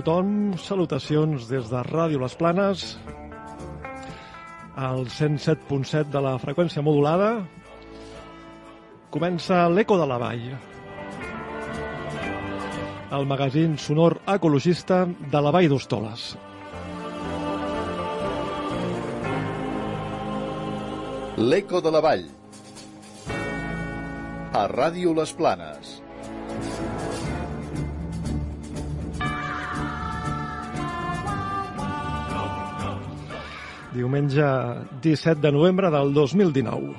Tothom. Salutacions des de Ràdio Les Planes, al 107.7 de la freqüència modulada. Comença l'Eco de la Vall, el magazín sonor ecologista de la Vall d'Hostoles. L'Eco de la Vall, a Ràdio Les Planes. Diumenge 17 de novembre del 2019.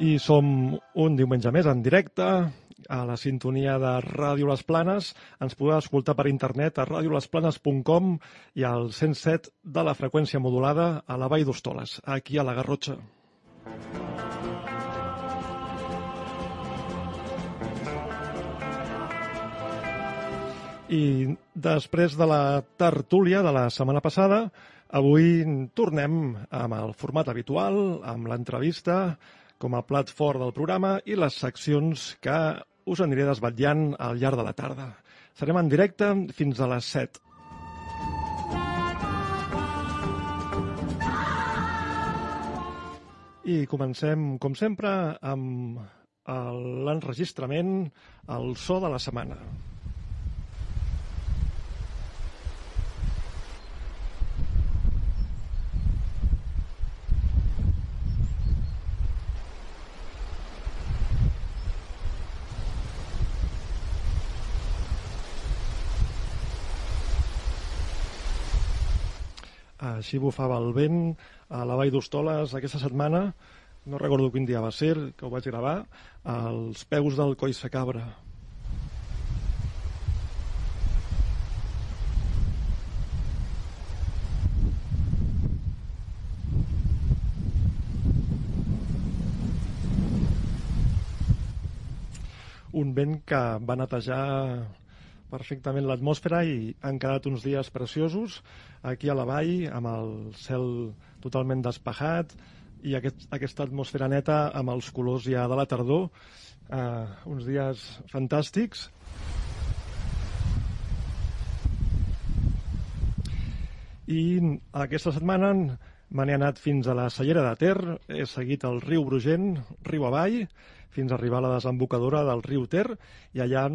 I som un diumenge més en directe a la sintonia de Ràdio Les Planes. Ens podeu escoltar per internet a radiolesplanes.com i al 107 de la freqüència modulada a la Vall d'Hostoles, aquí a la Garrotxa. I després de la tertúlia de la setmana passada, avui tornem amb el format habitual, amb l'entrevista com a plat fort del programa i les seccions que us aniré desvetllant al llarg de la tarda. Serem en directe fins a les 7. I comencem, com sempre, amb l'enregistrament, el so de la setmana. Així bufava el vent a la Vall d'Hostoles aquesta setmana, no recordo quin dia va ser, que ho vaig gravar, als peus del Coll Cabra. Un vent que va netejar perfectament l'atmosfera i han quedat uns dies preciosos aquí a la vall amb el cel totalment despejat i aquest, aquesta atmosfera neta amb els colors ja de la tardor. Eh, uns dies fantàstics. I aquesta setmana me n'he anat fins a la Cellera de Ter, he seguit el riu Brugent, riu avall, fins a arribar a la desembocadura del riu Ter, i allà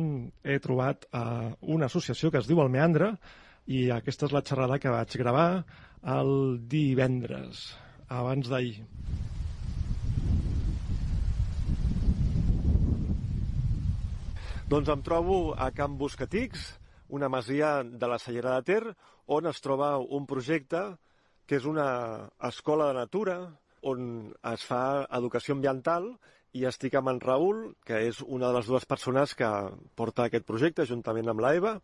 he trobat eh, una associació que es diu El Meandre, i aquesta és la xerrada que vaig gravar el divendres, abans d'ahir. Doncs em trobo a Can Buscatix, una masia de la Cellera de Ter, on es troba un projecte que és una escola de natura on es fa educació ambiental i estic amb en Raül, que és una de les dues persones que porta aquest projecte juntament amb l'Eva.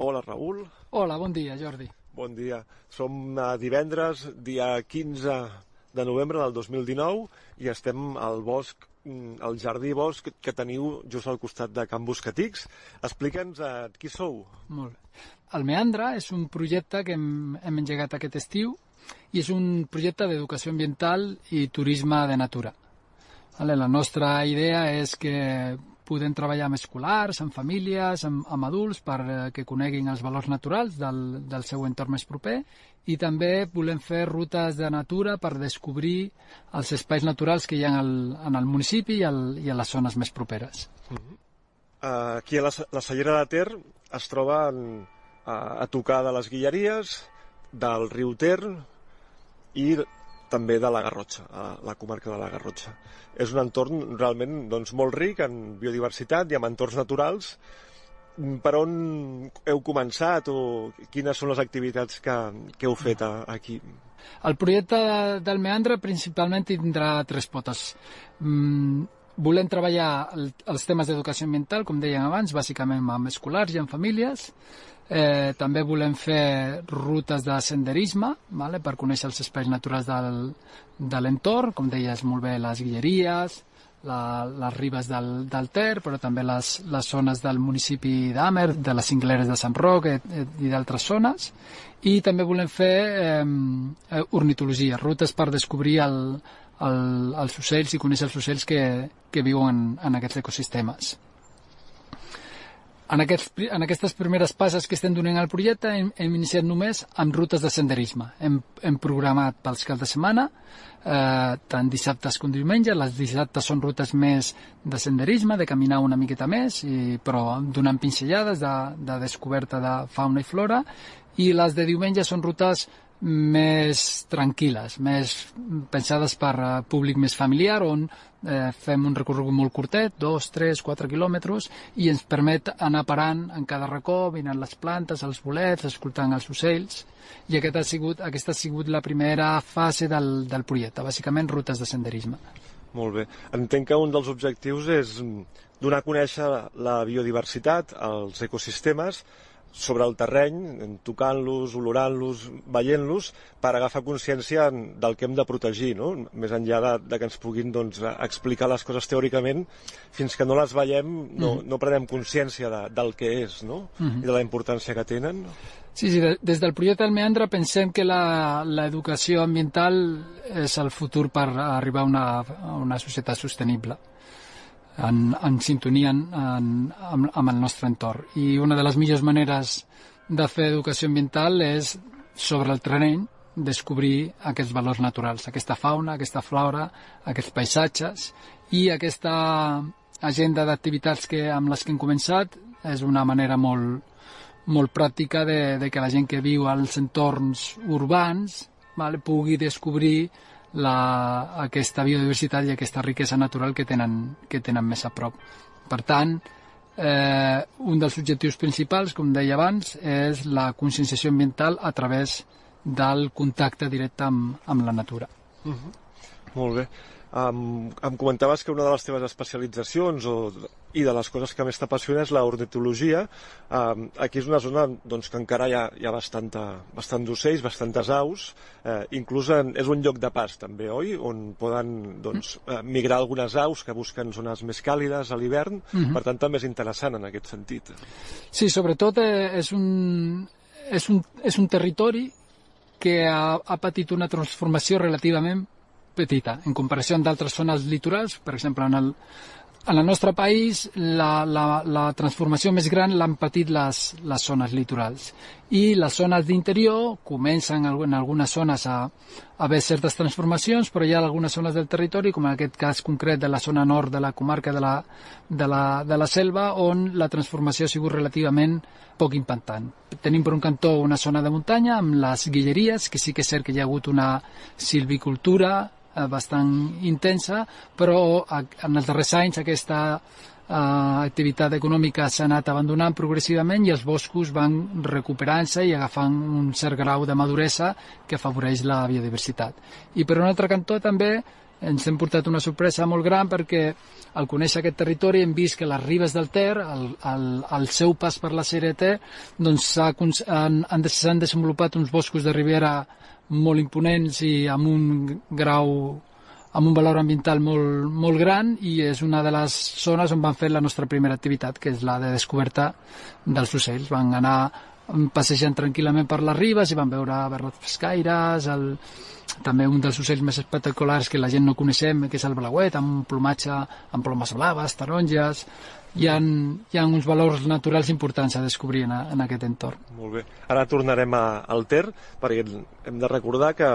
Hola, Raül. Hola, bon dia, Jordi. Bon dia. Som a divendres, dia 15 de novembre del 2019, i estem al bosc al jardí bosc que teniu just al costat de Can Buscatix. Explica'ns eh, qui sou. Molt bé. El Meandra és un projecte que hem, hem engegat aquest estiu i és un projecte d'educació ambiental i turisme de natura. Vale, la nostra idea és que podem treballar amb escolars, amb famílies, amb, amb adults, per eh, coneguin els valors naturals del, del seu entorn més proper i també volem fer rutes de natura per descobrir els espais naturals que hi ha al, en el municipi i, el, i a les zones més properes. Uh -huh. uh, aquí a la, la Cellera de Ter es troba en, a, a tocar de les Guilleries, del riu Ter i també de la Garrotxa, a la comarca de la Garrotxa. És un entorn realment doncs, molt ric en biodiversitat i en entorns naturals. Per on heu començat o quines són les activitats que, que heu fet a, aquí? El projecte del Meandre principalment tindrà tres potes. Mm, volem treballar el, els temes d'educació ambiental, com dèiem abans, bàsicament amb escolars i amb famílies. Eh, també volem fer rutes de senderisme vale? per conèixer els espais naturals del, de l'entorn, com deies molt bé, les guilleries, la, les ribes del, del Ter, però també les, les zones del municipi d'Amer, de les cingleres de Sant Roc eh, eh, i d'altres zones. I també volem fer eh, ornitologia, rutes per descobrir el, el, els ocells i conèixer els ocells que, que viuen en aquests ecosistemes. En, aquests, en aquestes primeres passes que estem donant al projecte hem, hem iniciat només amb rutes de senderisme. Hem, hem programat pels caps de setmana, eh, tant dissabtes com diumenge. Les dissabtes són rutes més de senderisme, de caminar una miqueta més, i, però donant pinzellades de, de descoberta de fauna i flora, i les de diumenge són rutes més tranquil·les, més pensades per a públic més familiar, on eh, fem un recorregut molt curtet, dos, tres, quatre quilòmetres, i ens permet anar parant en cada racó, mirant les plantes, els bolets, escoltant els ocells, i aquest ha sigut, aquesta ha sigut la primera fase del, del projecte, bàsicament rutes de senderisme. Molt bé. Entenc que un dels objectius és donar a conèixer la biodiversitat, els ecosistemes, sobre el terreny, tocant-los, olorant-los, veient-los, per agafar consciència del que hem de protegir, no? més enllà de, de que ens puguin doncs, explicar les coses teòricament, fins que no les veiem no, mm. no prenem consciència de, del que és no? Mm -hmm. i de la importància que tenen. Sí, sí, des del projecte del Meandre pensem que l'educació ambiental és el futur per arribar a una, a una societat sostenible en, en sintonia en, en, amb, amb el nostre entorn. I una de les millors maneres de fer educació ambiental és sobre el terreny descobrir aquests valors naturals, aquesta fauna, aquesta flora, aquests paisatges i aquesta agenda d'activitats que amb les que hem començat és una manera molt, molt pràctica de, de que la gent que viu als entorns urbans vale, pugui descobrir la, aquesta biodiversitat i aquesta riquesa natural que tenen, que tenen més a prop. Per tant, eh, un dels objectius principals, com deia abans, és la conscienciació ambiental a través del contacte directe amb, amb la natura. Uh -huh. Molt bé. Um, em comentaves que una de les teves especialitzacions o, i de les coses que més t'apassiona és l'ornitologia. Um, aquí és una zona doncs, que encara hi ha, hi ha bastanta, bastant d'ocells, bastantes aus, eh, inclús en, és un lloc de pas també, oi? On poden doncs, eh, migrar algunes aus que busquen zones més càlides a l'hivern, uh -huh. per tant també és interessant en aquest sentit. Sí, sobretot eh, és, un, és, un, és un territori que ha, ha patit una transformació relativament petita en comparació amb d'altres zones litorals, per exemple, en el, en el nostre país la, la, la transformació més gran l'han patit les, les zones litorals i les zones d'interior comencen en algunes zones a, a haver certes transformacions, però hi ha algunes zones del territori, com en aquest cas concret de la zona nord de la comarca de la, de la, de la selva, on la transformació ha sigut relativament poc impactant. Tenim per un cantó una zona de muntanya amb les guilleries, que sí que és cert que hi ha hagut una silvicultura bastant intensa, però en els darrers anys aquesta eh, activitat econòmica s'ha anat abandonant progressivament i els boscos van recuperant-se i agafant un cert grau de maduresa que afavoreix la biodiversitat. I per un altre cantó també ens hem portat una sorpresa molt gran perquè al conèixer aquest territori hem vist que les ribes del Ter, al, al, al seu pas per la CRT, doncs han, han desenvolupat uns boscos de ribera molt imponents i amb un grau amb un valor ambiental molt, molt gran i és una de les zones on van fer la nostra primera activitat, que és la de descoberta dels ocells. Van anar passejant tranquil·lament per les ribes i van veure verrots pescaires, el, també un dels ocells més espectaculars que la gent no coneixem, que és el blauet, amb un plomatge amb plomes blaves, taronges, hi ha, hi ha uns valors naturals importants a descobrir en, en aquest entorn. Molt bé. Ara tornarem a, al Ter, perquè hem de recordar que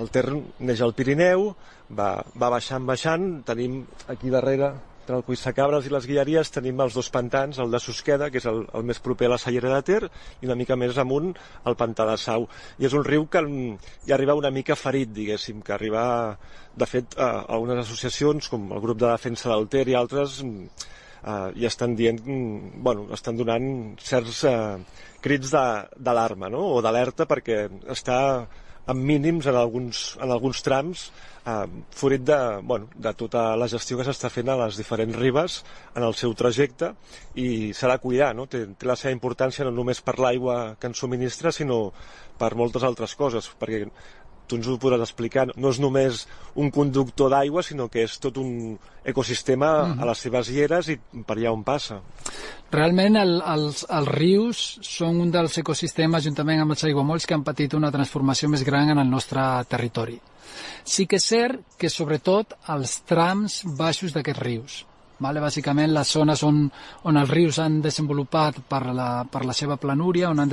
el Ter neix al Pirineu, va, va baixant, baixant, tenim aquí darrere entre el Cuissacabres i les Guilleries tenim els dos pantans, el de Susqueda, que és el, el més proper a la Cellera de Ter, i una mica més amunt el pantà de Sau. I és un riu que ja arriba una mica ferit, diguéssim, que arriba, de fet, a algunes associacions, com el grup de defensa del Ter i altres, eh, ja estan dient, bueno, estan donant certs eh, crits d'alarma, no?, o d'alerta, perquè està amb mínims en alguns, en alguns trams eh, fruit de, bueno, de tota la gestió que s'està fent a les diferents ribes en el seu trajecte i s'ha de cuidar, no? té, té la seva importància no només per l'aigua que ens subministra sinó per moltes altres coses perquè tu ens ho podràs explicar, no és només un conductor d'aigua, sinó que és tot un ecosistema uh -huh. a les seves lleres i per allà on passa. Realment el, els, els rius són un dels ecosistemes, juntament amb els aiguamolls, que han patit una transformació més gran en el nostre territori. Sí que és cert que, sobretot, els trams baixos d'aquests rius, Vale? Bàsicament, les zones on, on els rius han desenvolupat per la, per la seva planúria, on han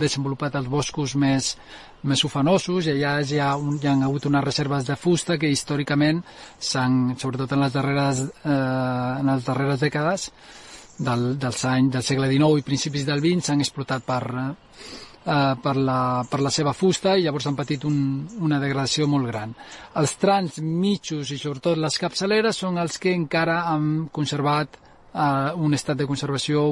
desenvolupat els boscos més, més ufanosos, i allà hi ha, un, hi ha hagut unes reserves de fusta que històricament s'han, sobretot en les darreres, eh, en les darreres dècades del, dels anys del segle XIX i principis del XX s'han explotat per, eh, per, la, per la seva fusta i llavors han patit un, una degradació molt gran. Els trans mitjos i sobretot les capçaleres són els que encara han conservat eh, un estat de conservació,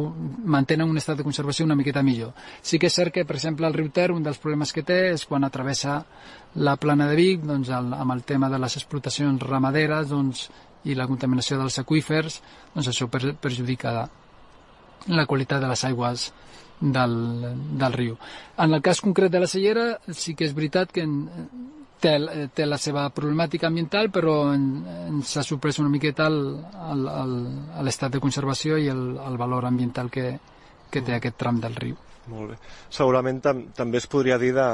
mantenen un estat de conservació una miqueta millor. Sí que és cert que, per exemple, el riu Ter, un dels problemes que té és quan atravessa la plana de Vic, doncs, el, amb el tema de les explotacions ramaderes doncs, i la contaminació dels aqüífers, doncs això per, perjudica la qualitat de les aigües del, del riu. En el cas concret de la Cellera sí que és veritat que té, té la seva problemàtica ambiental però ens ha sorprès una miqueta l'estat de conservació i el, el valor ambiental que, que té aquest tram del riu. Molt bé. Segurament tam també es podria dir de,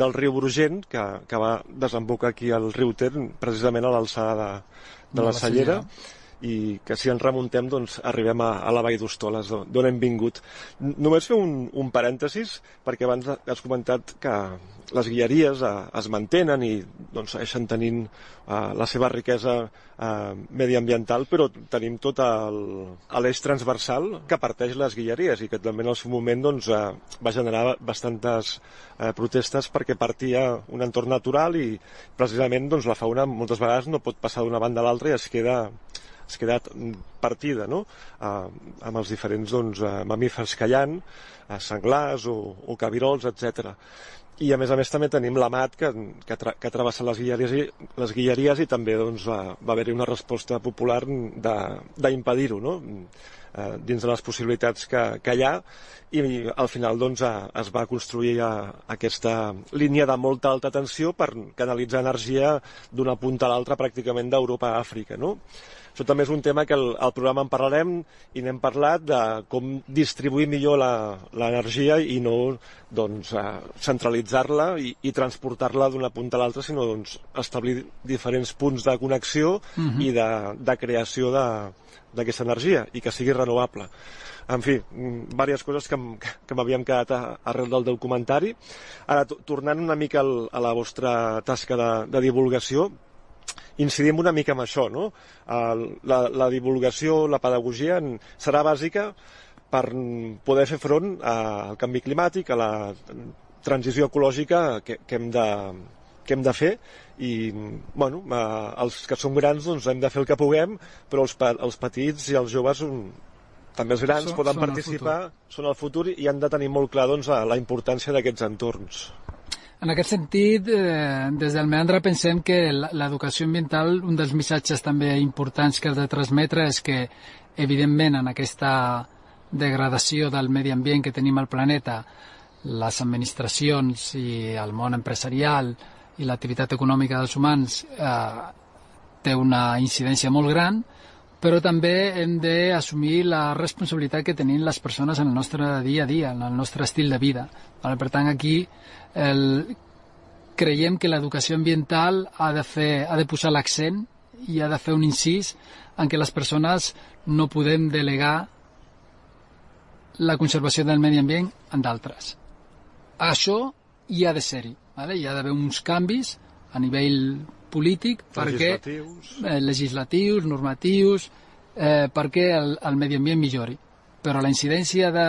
del riu Brugent, que, que va desembocar aquí al riu Ter, precisament a l'alçada de, de, de la, la Cellera. Cellera i que si ens remuntem doncs, arribem a, a la Vall d'Hostoles, d'on hem vingut. Només fer un, un parèntesis, perquè abans has comentat que les guilleries eh, es mantenen i doncs, segueixen tenint eh, la seva riquesa eh, mediambiental, però tenim tot l'eix transversal que parteix les guilleries i que també en el seu moment doncs, eh, va generar bastantes eh, protestes perquè partia un entorn natural i precisament doncs, la fauna moltes vegades no pot passar d'una banda a l'altra i es queda es quedat partida no? eh, amb els diferents doncs, eh, mamífers ha, eh, senglars o, o cabirols, etc. I a més a més també tenim l'amat que, que, tra que travessa les guilleries i, les guilleries i també doncs, va, va haver-hi una resposta popular d'impedir-ho, no? eh, dins de les possibilitats que, que hi ha i al final doncs, es va construir aquesta línia de molta alta tensió per canalitzar energia d'una punta a l'altra pràcticament d'Europa a Àfrica. No? Això també és un tema que el, el programa en parlarem i n'hem parlat de com distribuir millor l'energia i no doncs, centralitzar-la i, i transportar-la d'una punta a l'altra, sinó doncs, establir diferents punts de connexió uh mhm. -huh. i de, de creació d'aquesta energia i que sigui renovable. En fi, diverses coses que, que m'havien quedat a, arrel del documentari. Ara, tornant una mica al, a la vostra tasca de, de divulgació, incidim una mica en això, no? La, la divulgació, la pedagogia serà bàsica per poder fer front al canvi climàtic, a la transició ecològica que, que, hem, de, que hem de fer i bueno, els que som grans doncs, hem de fer el que puguem però els, els petits i els joves també els grans són, poden són participar, el són el futur i han de tenir molt clar doncs, la importància d'aquests entorns. En aquest sentit, eh, des del Meandra pensem que l'educació ambiental, un dels missatges també importants que ha de transmetre és que, evidentment, en aquesta degradació del medi ambient que tenim al planeta, les administracions i el món empresarial i l'activitat econòmica dels humans eh, té una incidència molt gran, però també hem d'assumir la responsabilitat que tenim les persones en el nostre dia a dia, en el nostre estil de vida. Per tant, aquí el, creiem que l'educació ambiental ha de, fer, ha de posar l'accent i ha de fer un incís en què les persones no podem delegar la conservació del medi ambient en d'altres. Això hi ha de ser-hi. Vale? Hi ha d'haver uns canvis a nivell polític perquè legislatius, eh, legislatius normatius eh, perquè el, el medi ambient millori. Però la incidència de,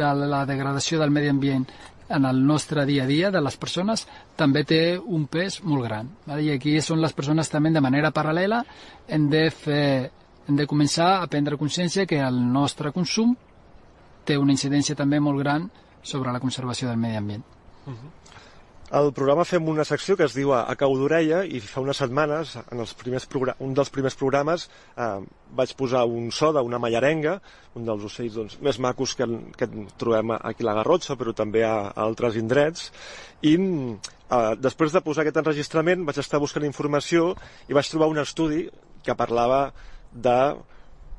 de la degradació del medi ambient en el nostre dia a dia de les persones també té un pes molt gran. Vale? I aquí són les persones també de manera paral·lela hem de, fer, hem de començar a prendre consciència que el nostre consum té una incidència també molt gran sobre la conservació del medi ambient. Uh -huh. Al programa fem una secció que es diu A cau d'orella i fa unes setmanes, en els primers un dels primers programes, eh, vaig posar un so d'una mallarenga, un dels ocells doncs, més macos que, que trobem aquí a la Garrotxa, però també a, a altres indrets, i eh, després de posar aquest enregistrament vaig estar buscant informació i vaig trobar un estudi que parlava de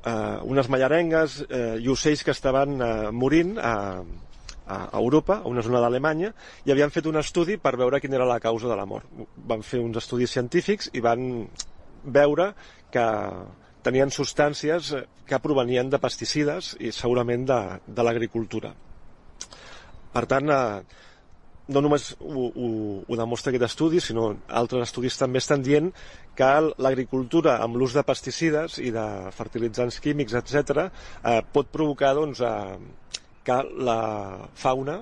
eh, unes mallarengues eh, i ocells que estaven eh, morint a, a Europa, a una zona d'Alemanya, i havien fet un estudi per veure quina era la causa de la mort. Van fer uns estudis científics i van veure que tenien substàncies que provenien de pesticides i segurament de, de l'agricultura. Per tant, eh, no només ho, ho, ho demostra aquest estudi, sinó altres estudis també estan dient que l'agricultura amb l'ús de pesticides i de fertilitzants químics, etc., eh, pot provocar doncs, eh, que la fauna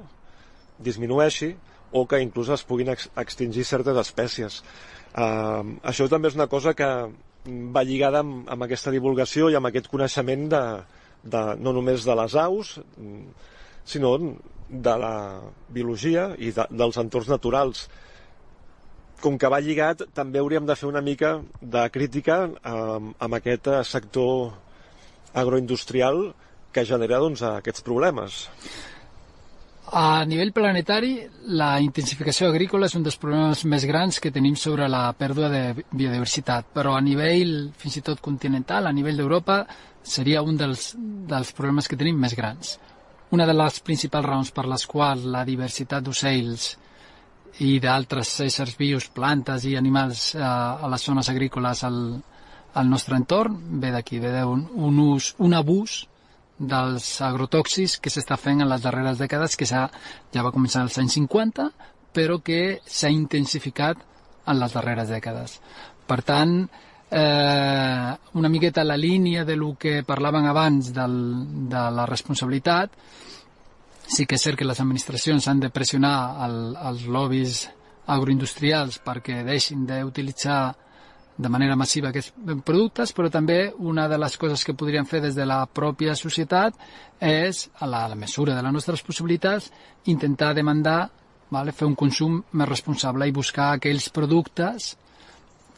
disminueixi o que inclús es puguin ex extingir certes espècies. Uh, això també és una cosa que va lligada amb, amb aquesta divulgació i amb aquest coneixement de, de, no només de les aus, sinó de la biologia i de, dels entorns naturals. Com que va lligat, també hauríem de fer una mica de crítica amb, amb aquest sector agroindustrial que genera doncs, aquests problemes. A nivell planetari, la intensificació agrícola és un dels problemes més grans que tenim sobre la pèrdua de biodiversitat, però a nivell fins i tot continental, a nivell d'Europa, seria un dels, dels problemes que tenim més grans. Una de les principals raons per les quals la diversitat d'ocells i d'altres éssers vius, plantes i animals eh, a les zones agrícoles al, al nostre entorn ve d'aquí, ve d'un un ús, un abús dels agrotòxics que s'està fent en les darreres dècades, que ja va començar als anys 50, però que s'ha intensificat en les darreres dècades. Per tant, eh, una miqueta la línia de lo que parlaven abans del, de la responsabilitat, sí que és cert que les administracions han de pressionar el, els lobbies agroindustrials perquè deixin d'utilitzar de manera massiva aquests productes, però també una de les coses que podríem fer des de la pròpia societat és, a la, mesura de les nostres possibilitats, intentar demandar, vale, fer un consum més responsable i buscar aquells productes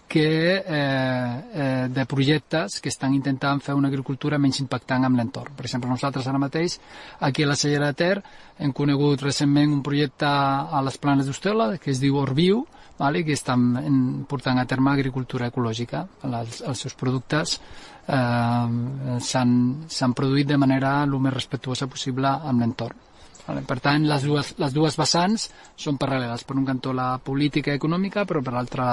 que, eh, eh, de projectes que estan intentant fer una agricultura menys impactant amb l'entorn. Per exemple, nosaltres ara mateix, aquí a la Cellera de Ter, hem conegut recentment un projecte a les planes d'Ostela que es diu Orviu, vale? que estan portant a terme agricultura ecològica. Els, els seus productes eh, s'han produït de manera el més respectuosa possible amb l'entorn. Vale? Per tant, les dues, les dues vessants són paral·leles. Per un cantó la política econòmica, però per l'altre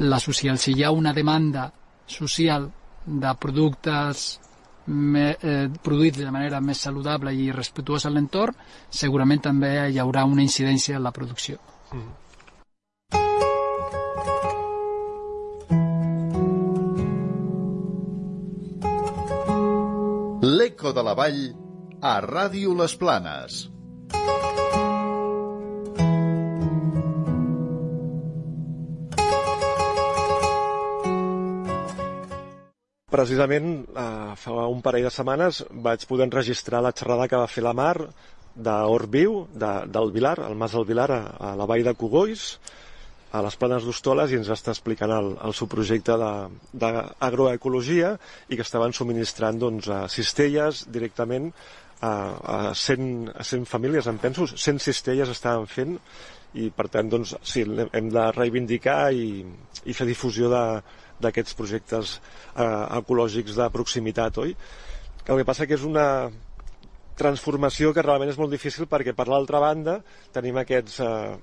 la social. Si hi ha una demanda social de productes me, eh, produïts de manera més saludable i respectuosa a l'entorn, segurament també hi haurà una incidència en la producció. Mm. L'Eco de la Vall a Ràdio Les Planes. Precisament, eh, fa un parell de setmanes vaig poder enregistrar la xerrada que va fer la Mar d'Orviu, de, del Vilar, el Mas del Vilar, a, a la vall de Cogolls, a les planes d'Hostoles i ens està explicant el, el seu projecte d'agroecologia i que estaven subministrant doncs, a cistelles directament a, a, 100, a 100 famílies, em penso, 100 cistelles estaven fent i per tant doncs, sí, hem de reivindicar i, i fer difusió d'aquests projectes eh, ecològics de proximitat, oi? El que passa que és una transformació que realment és molt difícil perquè per l'altra banda tenim aquests eh,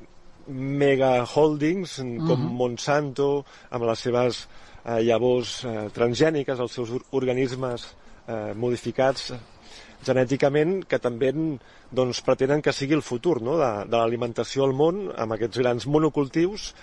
mega holdings com uh mhm. -huh. Monsanto amb les seves eh, llavors eh, transgèniques, els seus organismes eh, modificats genèticament que també doncs, pretenen que sigui el futur no? de, de l'alimentació al món amb aquests grans monocultius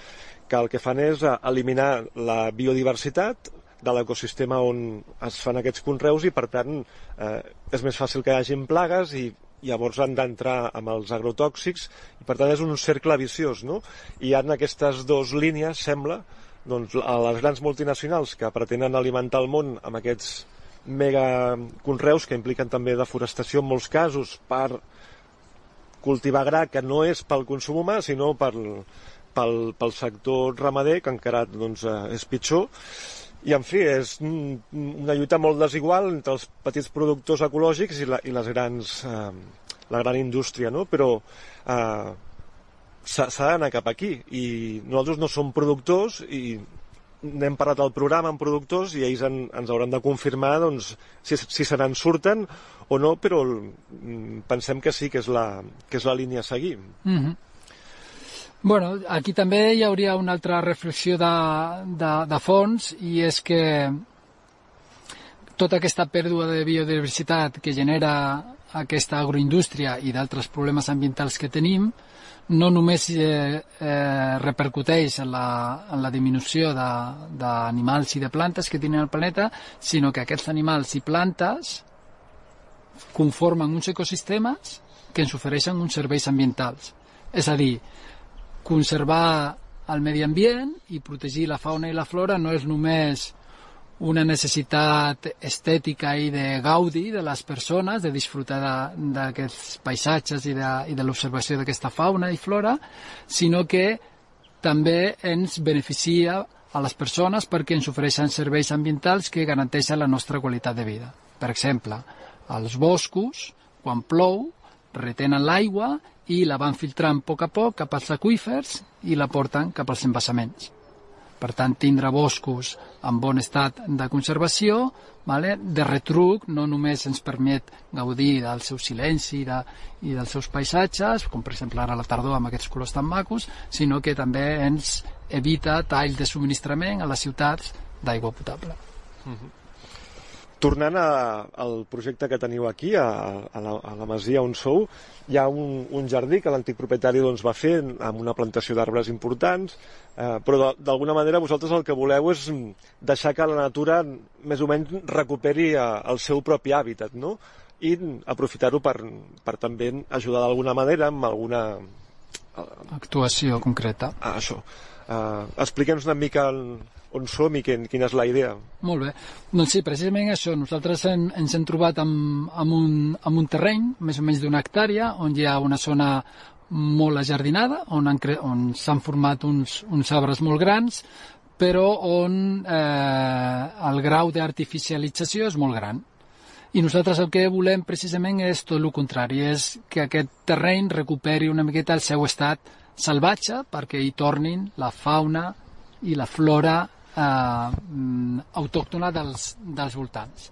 que el que fan és eh, eliminar la biodiversitat de l'ecosistema on es fan aquests conreus i per tant eh, és més fàcil que hi hagin plagues i llavors han d'entrar amb els agrotòxics i per tant és un cercle viciós no? i ha aquestes dues línies sembla doncs, a les grans multinacionals que pretenen alimentar el món amb aquests mega conreus que impliquen també deforestació en molts casos per cultivar gra que no és pel consum humà sinó pel, pel, pel sector ramader que encara doncs, eh, és pitjor i en fi, és una lluita molt desigual entre els petits productors ecològics i, la, i les grans, eh, la gran indústria, no? però eh, s'ha d'anar cap aquí i nosaltres no som productors i n'hem parlat al programa amb productors i ells en, ens hauran de confirmar doncs, si, si se n'en surten o no, però mm, pensem que sí que és la, que és la línia a seguir. Mm -hmm. Bueno, aquí també hi hauria una altra reflexió de, de, de fons i és que tota aquesta pèrdua de biodiversitat que genera aquesta agroindústria i d'altres problemes ambientals que tenim no només eh, eh, repercuteix en la, en la disminució d'animals i de plantes que tenen el planeta, sinó que aquests animals i plantes conformen uns ecosistemes que ens ofereixen uns serveis ambientals. És a dir, conservar el medi ambient i protegir la fauna i la flora no és només una necessitat estètica i de gaudi de les persones, de disfrutar d'aquests paisatges i de, i de l'observació d'aquesta fauna i flora, sinó que també ens beneficia a les persones perquè ens ofereixen serveis ambientals que garanteixen la nostra qualitat de vida. Per exemple, els boscos, quan plou, retenen l'aigua i la van filtrant a poc a poc cap als aqüífers i la porten cap als embassaments. Per tant, tindre boscos en bon estat de conservació, vale? de retruc, no només ens permet gaudir del seu silenci i, de, i dels seus paisatges, com per exemple ara a la tardor amb aquests colors tan macos, sinó que també ens evita tall de subministrament a les ciutats d'aigua potable. Uh mhm. Tornant a, al projecte que teniu aquí, a, a, la, a la Masia on sou, hi ha un, un jardí que l'antic propietari doncs, va fer amb una plantació d'arbres importants, eh, però d'alguna manera vosaltres el que voleu és deixar que la natura més o menys recuperi eh, el seu propi hàbitat, no? i aprofitar-ho per, per també ajudar d'alguna manera amb alguna... Eh, Actuació concreta. Ah, això. Eh, Expliquem-nos una mica el, on som i quin, quina és la idea. Molt bé. Doncs sí, precisament això. Nosaltres en, ens hem trobat amb, amb, un, amb un terreny, més o menys d'una hectàrea, on hi ha una zona molt ajardinada, on, han on s'han format uns, uns arbres molt grans, però on eh, el grau d'artificialització és molt gran. I nosaltres el que volem precisament és tot el contrari, és que aquest terreny recuperi una miqueta el seu estat salvatge perquè hi tornin la fauna i la flora eh, mm, autòctona dels, dels voltants.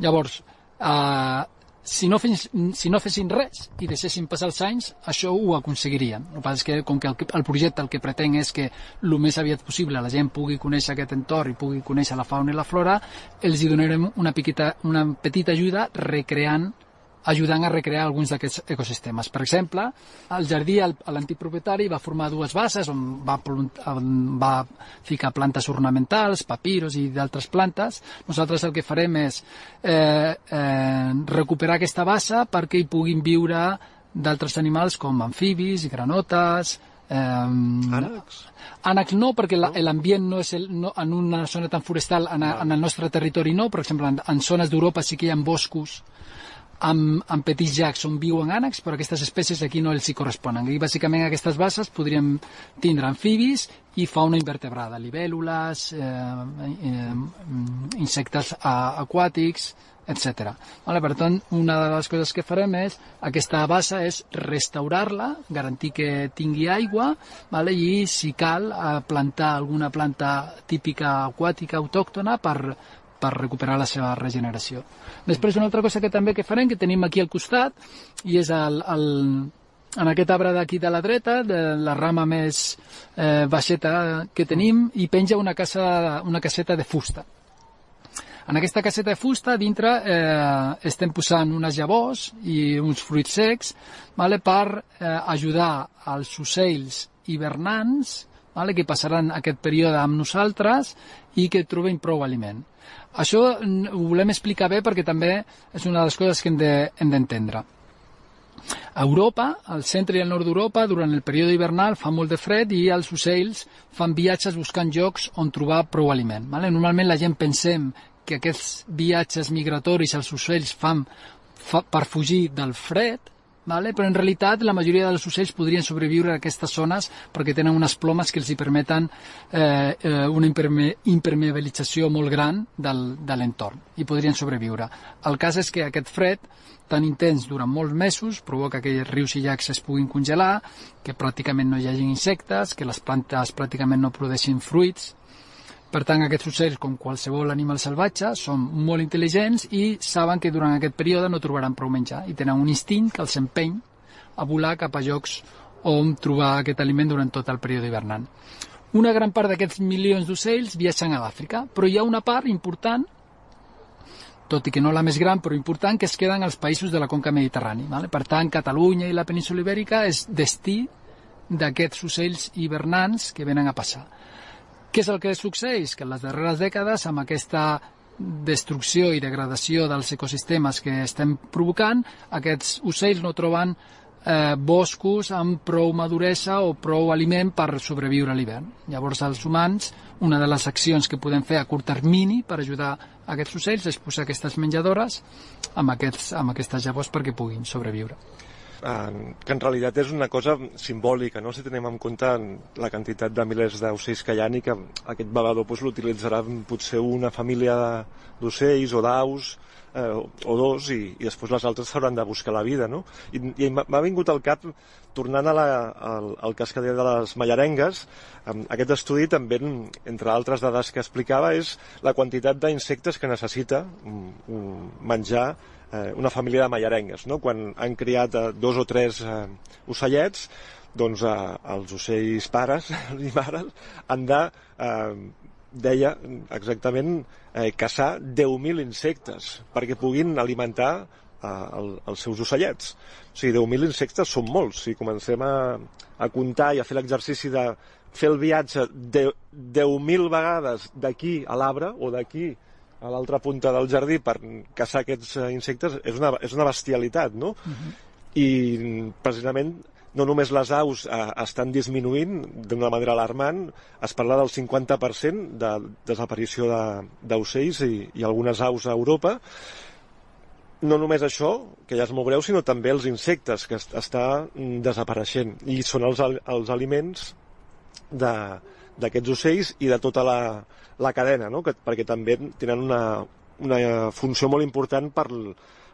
Llavors, eh, si no, fes, si no fessin res i deixessin passar els anys, això ho aconseguirien. El que passa és que, com que el, el projecte el que pretén és que el més aviat possible la gent pugui conèixer aquest entorn i pugui conèixer la fauna i la flora, els hi donarem una, piquita, una petita ajuda recreant ajudant a recrear alguns d'aquests ecosistemes. Per exemple, el jardí, l'antic propietari, va formar dues bases on va, on va ficar plantes ornamentals, papiros i d'altres plantes. Nosaltres el que farem és eh, eh, recuperar aquesta bassa perquè hi puguin viure d'altres animals com amfibis, granotes, Eh, ànecs? Ànecs no, perquè l'ambient no és el, no, en una zona tan forestal, en, en el nostre territori no, per exemple, en, en zones d'Europa sí que hi ha boscos amb, amb petits llacs on viuen ànecs, però aquestes espècies aquí no els hi corresponen. I bàsicament aquestes bases podríem tindre amfibis i fauna invertebrada, libèl·lules, eh, eh, insectes aquàtics, etc. Vale, per tant, una de les coses que farem és, aquesta bassa és restaurar-la, garantir que tingui aigua, vale, i si cal, plantar alguna planta típica aquàtica autòctona per, per recuperar la seva regeneració. Després, una altra cosa que també que farem, que tenim aquí al costat, i és el, el, en aquest arbre d'aquí de la dreta, de la rama més eh, baixeta que tenim, i penja una, casa, una caseta de fusta. En aquesta caseta de fusta, dintre, eh, estem posant unes llavors i uns fruits secs vale, per eh, ajudar als ocells hivernants vale? que passaran aquest període amb nosaltres i que trobem prou aliment. Això ho volem explicar bé perquè també és una de les coses que hem d'entendre. De, a Europa, al centre i al nord d'Europa, durant el període hivernal fa molt de fred i els ocells fan viatges buscant llocs on trobar prou aliment. Vale? Normalment la gent pensem que aquests viatges migratoris els ocells fan fa, per fugir del fred, vale? però en realitat la majoria dels ocells podrien sobreviure a aquestes zones perquè tenen unes plomes que els hi permeten eh, eh, una imperme impermeabilització molt gran del, de l'entorn i podrien sobreviure. El cas és que aquest fred tan intens durant molts mesos provoca que els rius i llacs es puguin congelar, que pràcticament no hi hagi insectes, que les plantes pràcticament no produeixin fruits, per tant, aquests ocells, com qualsevol animal salvatge, són molt intel·ligents i saben que durant aquest període no trobaran prou menjar i tenen un instint que els empeny a volar cap a llocs on trobar aquest aliment durant tot el període hivernant. Una gran part d'aquests milions d'ocells viatgen a l'Àfrica, però hi ha una part important, tot i que no la més gran, però important, que es queden als països de la conca mediterrània. Vale? Per tant, Catalunya i la península ibèrica és destí d'aquests ocells hivernants que venen a passar. Què és el que succeeix? Que en les darreres dècades, amb aquesta destrucció i degradació dels ecosistemes que estem provocant, aquests ocells no troben eh, boscos amb prou maduresa o prou aliment per sobreviure a l'hivern. Llavors, els humans, una de les accions que podem fer a curt termini per ajudar aquests ocells és posar aquestes menjadores amb, aquests, amb aquestes llavors perquè puguin sobreviure que en realitat és una cosa simbòlica, no? si tenem en compte la quantitat de milers d'ocells que hi ha i que aquest bevedor doncs, l'utilitzarà potser una família d'ocells o d'aus eh, o dos i, i després les altres s'hauran de buscar la vida. No? I, i m'ha vingut al cap, tornant a la, al, al cascader de les mallarengues, aquest estudi també, entre altres dades que explicava, és la quantitat d'insectes que necessita menjar eh, una família de mallarengues. No? Quan han criat eh, dos o tres eh, ocellets, doncs eh, els ocells pares i mares han de, eh, deia exactament, eh, caçar 10.000 insectes perquè puguin alimentar eh, el, els seus ocellets. O sigui, 10.000 insectes són molts. Si comencem a, a comptar i a fer l'exercici de fer el viatge de 10.000 vegades d'aquí a l'arbre o d'aquí l'altra punta del jardí per caçar aquests eh, insectes és una, és una bestialitat, no? Uh -huh. I precisament no només les aus eh, estan disminuint d'una manera alarmant, es parla del 50% de desaparició d'ocells de, i, i algunes aus a Europa, no només això, que ja és molt greu, sinó també els insectes, que est està desapareixent. I són els, els aliments d'aquests ocells i de tota la, la cadena, no? que, perquè també tenen una, una funció molt important per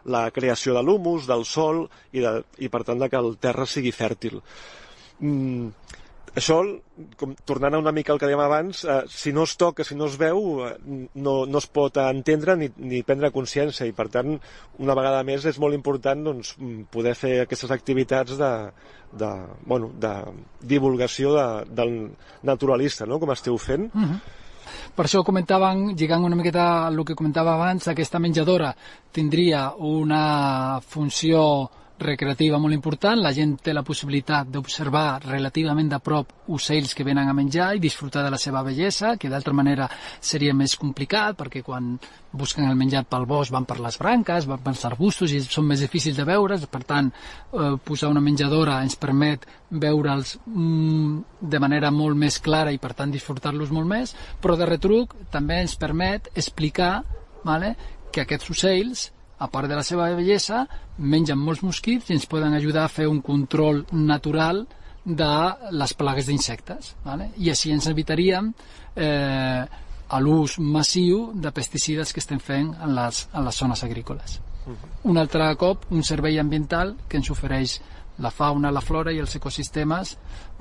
la creació de l'humus, del sol i, de, i per tant de que el terra sigui fèrtil. Mm, això, com, tornant a una mica al que dèiem abans, eh, si no es toca, si no es veu, eh, no, no es pot entendre ni, ni prendre consciència i per tant, una vegada més és molt important doncs, poder fer aquestes activitats de, de, bueno, de divulgació de, del naturalista, no? com esteu fent. Uh -huh per això comentaven, lligant una miqueta al que comentava abans, aquesta menjadora tindria una funció recreativa molt important, la gent té la possibilitat d'observar relativament de prop ocells que venen a menjar i disfrutar de la seva bellesa, que d'altra manera seria més complicat perquè quan busquen el menjar pel bosc van per les branques, van pels arbustos i són més difícils de veure's, per tant eh, posar una menjadora ens permet veure'ls mm, de manera molt més clara i per tant disfrutar-los molt més, però de retruc també ens permet explicar vale, que aquests ocells a part de la seva bellesa, mengen molts mosquits i ens poden ajudar a fer un control natural de les plagues d'insectes. ¿vale? I així ens evitaríem eh, l'ús massiu de pesticides que estem fent en les, en les zones agrícoles. Un altre cop, un servei ambiental que ens ofereix la fauna, la flora i els ecosistemes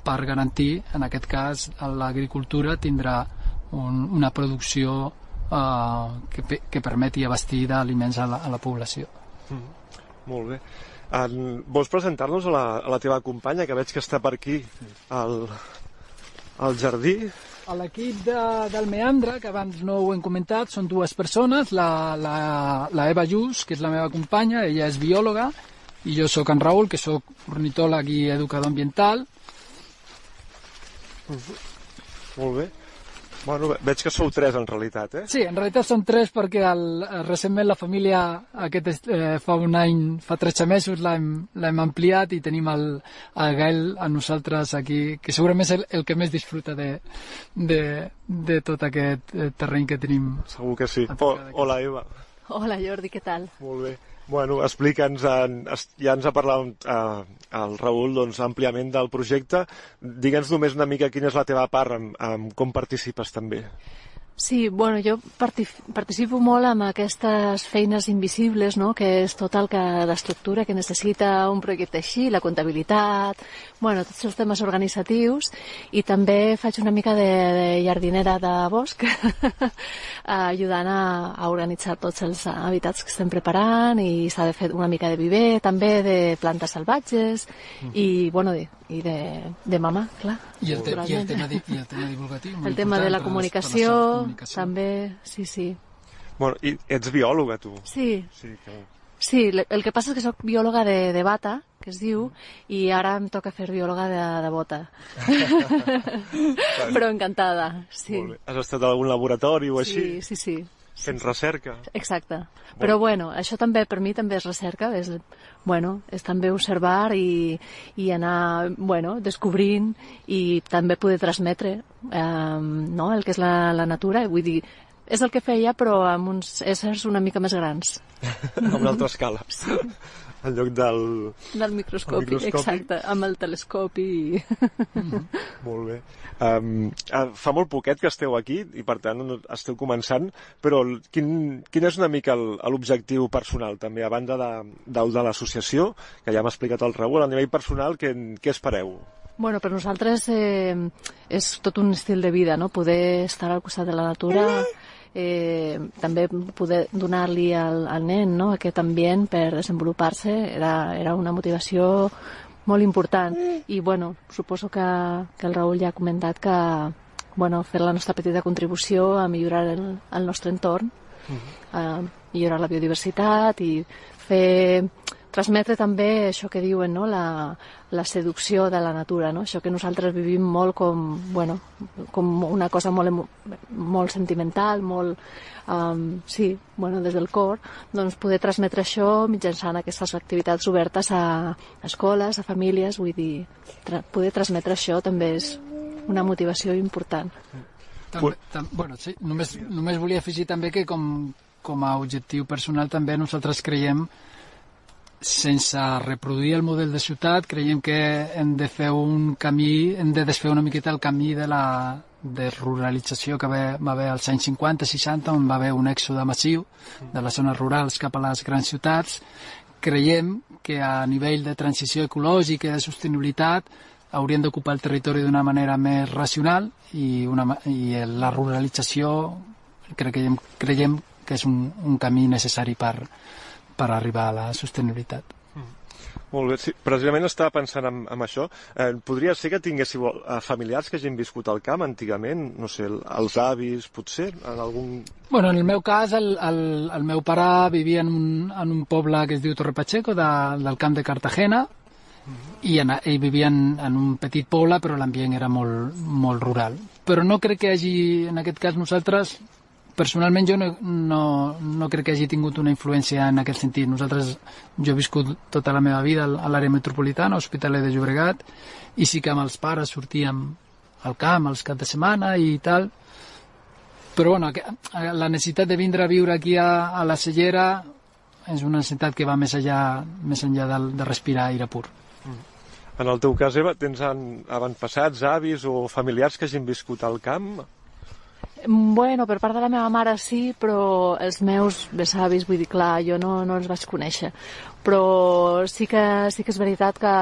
per garantir, en aquest cas, l'agricultura tindrà un, una producció eh, que, que permeti abastir d'aliments a, la, a la població. Mm, molt bé. En, vols presentar-nos a, la, a la teva companya, que veig que està per aquí al, al jardí? A l'equip de, del Meandre, que abans no ho hem comentat, són dues persones, la, la, la Eva Jus, que és la meva companya, ella és biòloga, i jo sóc en Raül, que sóc ornitòleg i educador ambiental. Uh -huh Molt bé. Bueno, veig que sou tres en realitat, eh? Sí, en realitat són tres perquè el, recentment la família aquest eh, fa un any, fa 13 mesos l'hem ampliat i tenim el, el Gael a nosaltres aquí, que segurament és el, el que més disfruta de, de, de tot aquest eh, terreny que tenim. Segur que sí. Oh, hola, Eva. Hola, Jordi, què tal? Molt bé. Bueno, explica'ns, ja ens ha parlat eh, el Raül doncs, àmpliament del projecte. Digue'ns només una mica quina és la teva part, amb, amb com participes també. Sí, bueno, jo participo molt amb aquestes feines invisibles, no? que és tot el que d'estructura que necessita un projecte així, la comptabilitat, bueno, tots els temes organitzatius, i també faig una mica de, de jardinera de bosc, ajudant a, a organitzar tots els habitats que estem preparant, i s'ha de fer una mica de viver, també de plantes salvatges, mm. i, bueno, i de, de mama, clar. I el, te, i el, tema, di, i el tema divulgatiu. El tema de la comunicació, les, comunicació, també, sí, sí. Bueno, i ets biòloga, tu? Sí. Sí, que... sí el que passa és que sóc biòloga de, de bata, que es diu, i ara em toca fer biòloga de, de bota. Però encantada, sí. Has estat en algun laboratori o així? Sí, sí, sí. Fent recerca. Exacte. Bon. Però bueno, això també per mi també és recerca, és, bueno, és també observar i, i anar, bueno, descobrint i també poder transmetre eh, no? el que és la, la natura, vull dir, és el que feia però amb uns éssers una mica més grans. amb una altra escala. Sí en lloc del... Del microscopi, microscopi. exacte, amb el telescopi. Mm -hmm. molt bé. Um, fa molt poquet que esteu aquí i per tant esteu començant, però quin, quin és una mica l'objectiu personal també, a banda de, del de l'associació, que ja m'ha explicat el Raül, a nivell personal, què, què espereu? Bueno, per nosaltres eh, és tot un estil de vida, no? Poder estar al costat de la natura, eh, també poder donar-li al, al nen no? aquest ambient per desenvolupar-se era, era una motivació molt important i bueno, suposo que, que el Raül ja ha comentat que bueno, fer la nostra petita contribució a millorar el, el nostre entorn uh -huh. a millorar la biodiversitat i fer transmetre també això que diuen, no? la, la seducció de la natura, no? això que nosaltres vivim molt com, bueno, com una cosa molt, molt sentimental, molt, um, sí, bueno, des del cor, doncs poder transmetre això mitjançant aquestes activitats obertes a, escoles, a famílies, vull dir, tra poder transmetre això també és una motivació important. També, tam, bueno, sí, només, només volia afegir també que com, com a objectiu personal també nosaltres creiem sense reproduir el model de ciutat, creiem que hem de fer un camí, hem de desfer una miqueta el camí de la de ruralització que va, haver als anys 50-60, on va haver un èxode massiu de les zones rurals cap a les grans ciutats. Creiem que a nivell de transició ecològica i de sostenibilitat haurien d'ocupar el territori d'una manera més racional i, una, i la ruralització creiem, creiem que és un, un camí necessari per, per arribar a la sostenibilitat. Mm. Molt bé, sí, precisament estava pensant en, en això. Eh, podria ser que tinguéssiu eh, familiars que hagin viscut al camp antigament, no sé, els avis, potser, en algun... Bueno, en el meu cas, el, el, el meu pare vivia en un, en un poble que es diu Torre Pacheco, de, del camp de Cartagena, i en, ell vivia en, en un petit poble, però l'ambient era molt, molt rural. Però no crec que hagi, en aquest cas nosaltres, personalment jo no, no, no crec que hagi tingut una influència en aquest sentit. Nosaltres, jo he viscut tota la meva vida a l'àrea metropolitana, a Hospitalet de Llobregat, i sí que amb els pares sortíem al camp els caps de setmana i tal, però bueno, la necessitat de vindre a viure aquí a, a la Cellera és una necessitat que va més enllà, més enllà de, de respirar aire pur. Mm. En el teu cas, Eva, tens avantpassats, avis o familiars que hagin viscut al camp? Bueno, per part de la meva mare sí, però els meus besavis, vull dir, clar, jo no, no els vaig conèixer. Però sí que, sí que és veritat que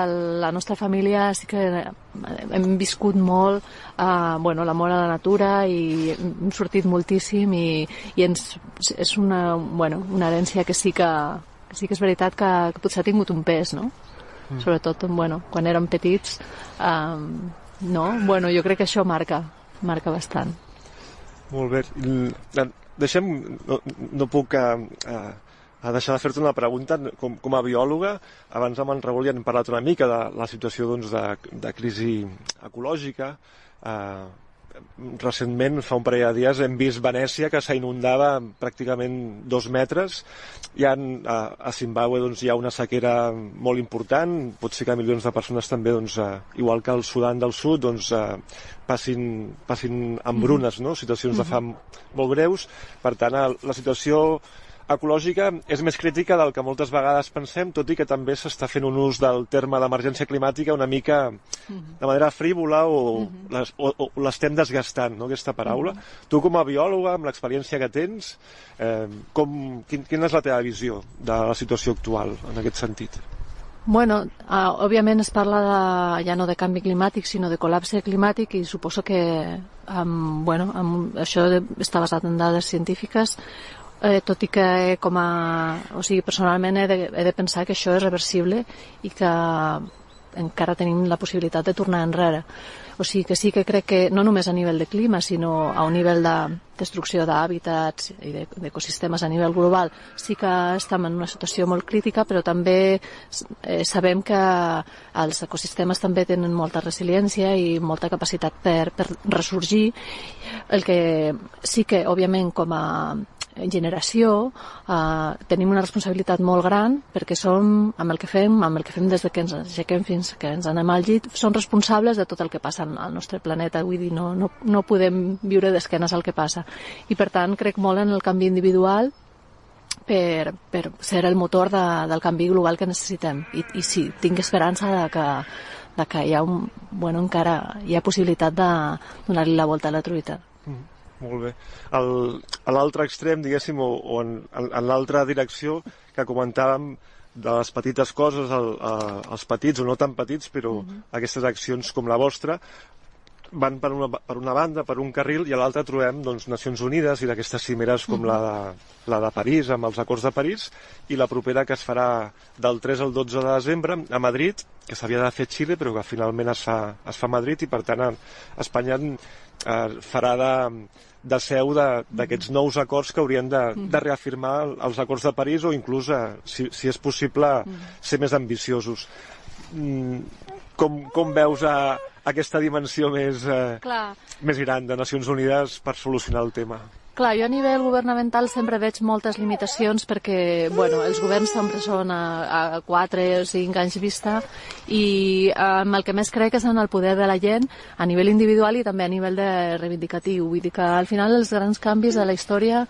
la nostra família sí que hem viscut molt eh, bueno, l'amor a la natura i hem sortit moltíssim i, i ens, és una, bueno, una herència que sí que, que sí que és veritat que, que potser ha tingut un pes, no? Mm. Sobretot, bueno, quan érem petits, eh, no? Bueno, jo crec que això marca, marca bastant. Molt bé. Deixem, no, no puc eh, a deixar de fer-te una pregunta com, com a biòloga. Abans amb en Raül ja hem parlat una mica de la situació doncs, de, de crisi ecològica. Eh, recentment, fa un parell de dies, hem vist Venècia que s'inundava pràcticament dos metres. Hi ha, a, a Zimbabue doncs, hi ha una sequera molt important, pot ser que milions de persones també, doncs, eh, igual que al Sudan del Sud, doncs, eh, passin, passin hambrunes, no? situacions de fam molt greus. Per tant, la situació ecològica és més crítica del que moltes vegades pensem, tot i que també s'està fent un ús del terme d'emergència climàtica una mica de manera frívola o, les, o, o l'estem desgastant, no, aquesta paraula. Tu com a biòloga, amb l'experiència que tens, eh, com, quin, quina és la teva visió de la situació actual en aquest sentit? Bueno, uh, òbviament es parla de, ja no de canvi climàtic, sinó de col·lapse climàtic i suposo que um, bueno, um, això de, està basat en dades científiques eh, tot i que com a, o sigui, personalment he de, he de pensar que això és reversible i que encara tenim la possibilitat de tornar enrere. O sigui que sí que crec que no només a nivell de clima, sinó a un nivell de destrucció d'hàbitats i d'ecosistemes a nivell global, sí que estem en una situació molt crítica, però també eh, sabem que els ecosistemes també tenen molta resiliència i molta capacitat per, per ressorgir. El que sí que, òbviament, com a generació eh, tenim una responsabilitat molt gran perquè som, amb el que fem, amb el que fem des de que ens aixequem fins que ens anem al llit, som responsables de tot el que passa al nostre planeta, vull dir, no, no, no podem viure d'esquenes al que passa. I per tant crec molt en el canvi individual per, per ser el motor de, del canvi global que necessitem. I, i sí, tinc esperança de que, de que hi ha un, bueno, encara hi ha possibilitat de donar-li la volta a la truita. Mm. Molt bé. El, a l'altre extrem, diguéssim, o, o en, en, en l'altra direcció que comentàvem de les petites coses el, a, els petits o no tan petits, però mm -hmm. aquestes accions com la vostra van per una, per una banda, per un carril, i a l'altra trobem doncs, Nacions Unides i d'aquestes cimeres com la, de, la de París, amb els acords de París, i la propera que es farà del 3 al 12 de desembre a Madrid, que s'havia de fer a Xile, però que finalment es fa, es fa a Madrid, i per tant Espanya eh, farà de, de seu d'aquests nous acords que haurien de, de reafirmar els acords de París o inclús, eh, si, si és possible, ser més ambiciosos. Mm, com, com veus a, aquesta dimensió més, eh, més gran de Nacions Unides per solucionar el tema? Clar, jo a nivell governamental sempre veig moltes limitacions perquè, bueno, els governs sempre són a, a 4 o 5 anys vista i amb el que més crec és en el poder de la gent a nivell individual i també a nivell de reivindicatiu. Vull dir que al final els grans canvis de la història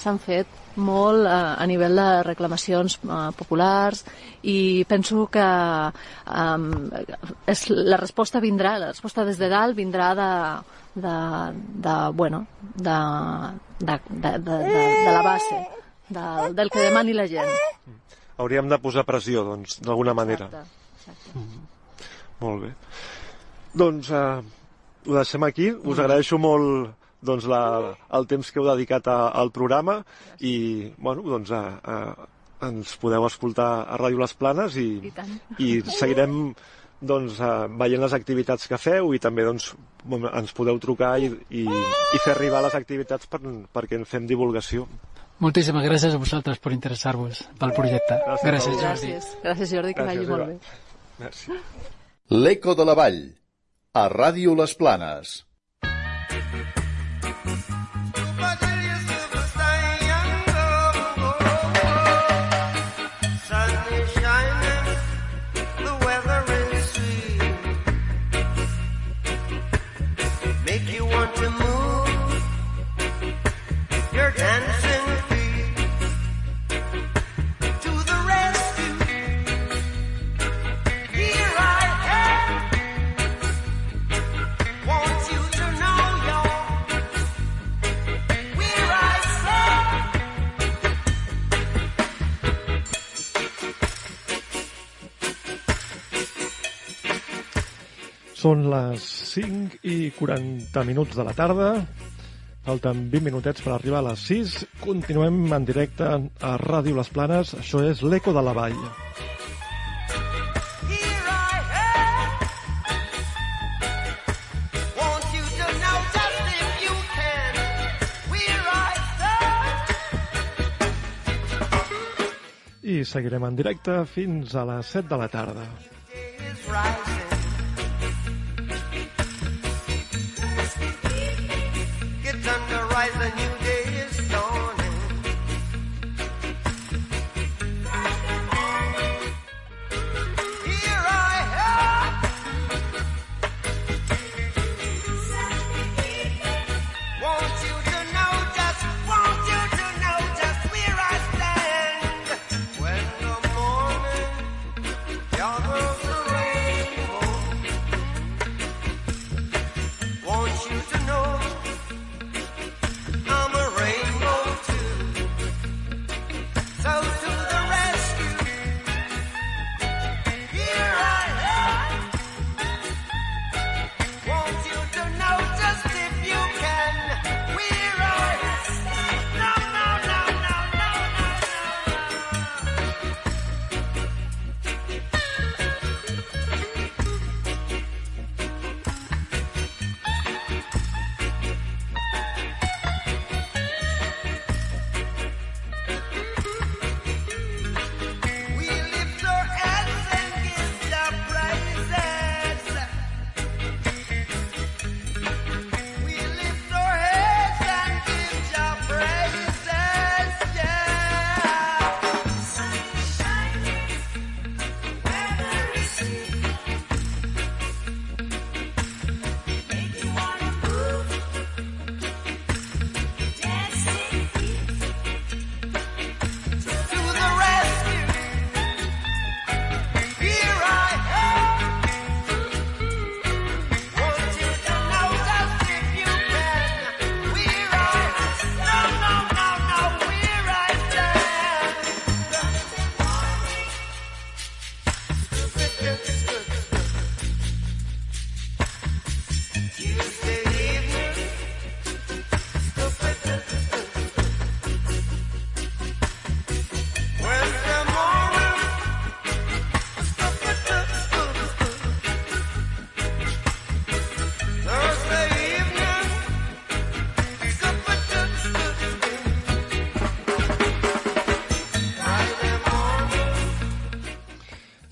s'han fet molt a, eh, a nivell de reclamacions uh, populars i penso que um, és, la resposta vindrà, la resposta des de dalt vindrà de, de, de bueno, de, de, de, de, de, de la base, de, del que demani la gent. Hauríem de posar pressió, doncs, d'alguna manera. Exacte, exacte. Mm -hmm. Molt bé. Doncs uh, ho deixem aquí. Us agraeixo molt doncs, la, el temps que heu dedicat a, al programa i bueno, doncs, a, a, ens podeu escoltar a Ràdio Les Planes i, I, i seguirem doncs, a, veient les activitats que feu i també doncs, ens podeu trucar i, i, i fer arribar les activitats per, perquè en fem divulgació. Moltíssimes gràcies a vosaltres per interessar-vos pel projecte. Gràcies, gràcies Jordi. Gràcies, gràcies Jordi, que gràcies, vagi molt bé. Merci. L'Eco de la Vall, a Ràdio Les Planes. Thank you. Són les 5 i 40 minuts de la tarda. Falten 20 minutets per arribar a les 6. Continuem en directe a Ràdio Les Planes. Això és l'Eco de la Vall. I seguirem en directe fins a les 7 de la tarda.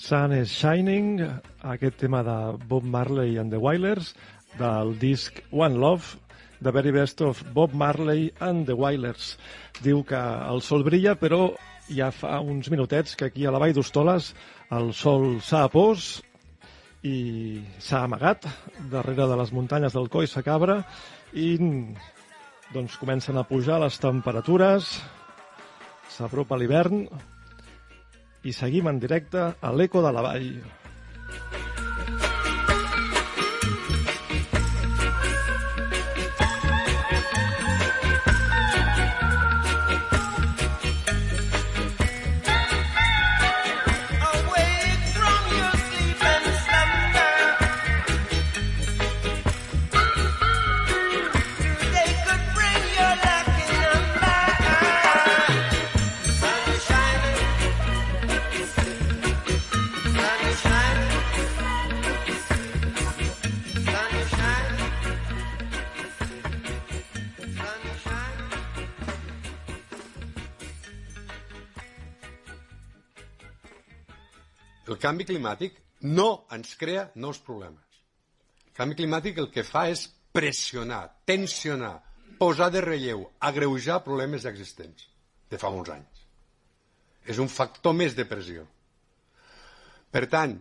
Sun is Shining, aquest tema de Bob Marley and the Wailers, del disc One Love, The Very Best of Bob Marley and the Wailers. Diu que el sol brilla, però ja fa uns minutets que aquí a la Vall d'Hostoles el sol s'ha após i s'ha amagat darrere de les muntanyes del Coi Cabra i doncs comencen a pujar les temperatures, s'apropa l'hivern, i seguim en directe a l'Eco de la Vall. Canvi climàtic no ens crea nous problemes. El canvi climàtic el que fa és pressionar, tensionar, posar de relleu, agreujar problemes existents de fa uns anys. És un factor més de pressió. Per tant,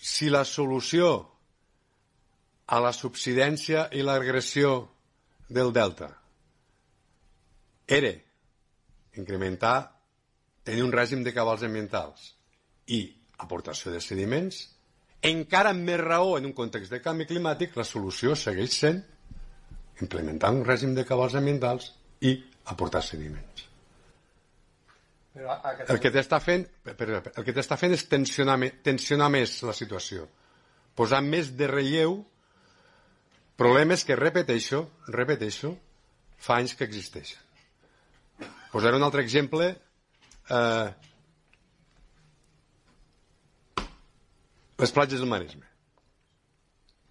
si la solució a la subsidència i l'agressió del delta era incrementar tenir un règim de cabals ambientals i aportació de sediments, encara amb més raó en un context de canvi climàtic, la solució segueix sent implementar un règim de cabals ambientals i aportar sediments. Però aquest... El que t'està fent, el que t'està fent és tensionar, tensionar més la situació, posar més de relleu problemes que repeteixo, repeteixo, fa anys que existeixen. Posaré un altre exemple eh, les platges del Maresme.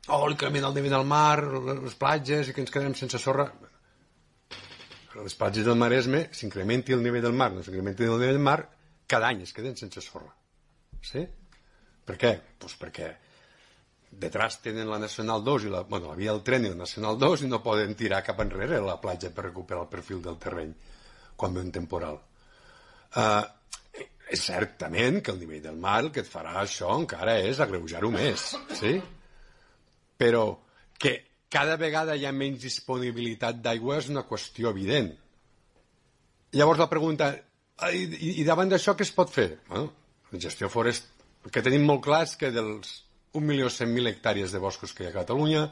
Oh, l'increment del nivell del mar, les platges, i que ens quedem sense sorra. Les platges del Maresme, s'incrementi el nivell del mar, no s'incrementi el nivell del mar, cada any es queden sense sorra. Sí? Per què? Pues perquè detrás tenen la Nacional 2 i la, bueno, la via del tren i la Nacional 2 i no poden tirar cap enrere la platja per recuperar el perfil del terreny quan ve un temporal. Uh, és certament que el nivell del mar el que et farà això encara és agreujar-ho més, sí? Però que cada vegada hi ha menys disponibilitat d'aigua és una qüestió evident. Llavors la pregunta, i, i davant d'això què es pot fer? Bueno, la gestió forest, el que tenim molt clar és que dels 1.100.000 hectàrees de boscos que hi ha a Catalunya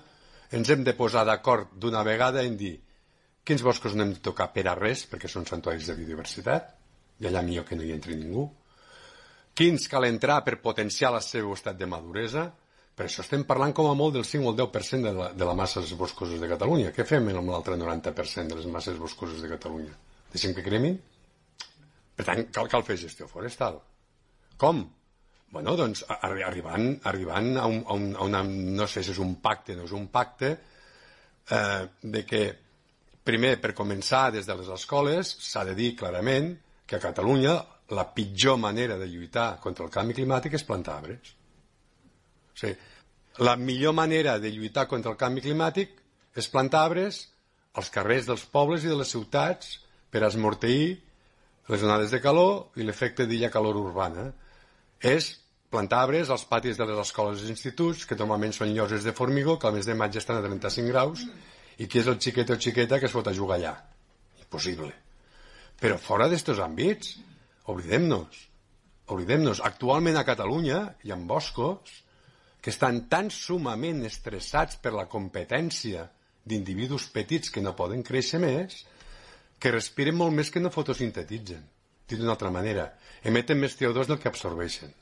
ens hem de posar d'acord d'una vegada en dir quins boscos no hem de tocar per a res, perquè són santuaris de biodiversitat, i allà millor que no hi entri ningú, quins cal entrar per potenciar el seu estat de maduresa, per això estem parlant com a molt del 5 o el 10% de la, de la massa boscoses de Catalunya. Què fem amb l'altre 90% de les masses boscoses de Catalunya? Deixem que cremin? Per tant, cal, cal fer gestió forestal. Com? Bueno, doncs, arri arribant, arribant a, un, a, un, a una... No sé si és un pacte, no és un pacte, eh, de que, primer, per començar des de les escoles, s'ha de dir clarament que a Catalunya la pitjor manera de lluitar contra el canvi climàtic és plantar arbres. O sigui, la millor manera de lluitar contra el canvi climàtic és plantar arbres als carrers dels pobles i de les ciutats per esmorteir les onades de calor i l'efecte d'illa calor urbana. És plantar arbres als patis de les escoles i instituts, que normalment són lloses de formigó, que al mes de maig estan a 35 graus, i qui és el xiquet o xiqueta que es fot a jugar allà? Impossible. Però fora d'estos àmbits, oblidem-nos. Oblidem-nos. Actualment a Catalunya hi ha boscos que estan tan sumament estressats per la competència d'individus petits que no poden créixer més, que respiren molt més que no fotosintetitzen. Dit d'una altra manera, emeten més CO2 del que absorbeixen.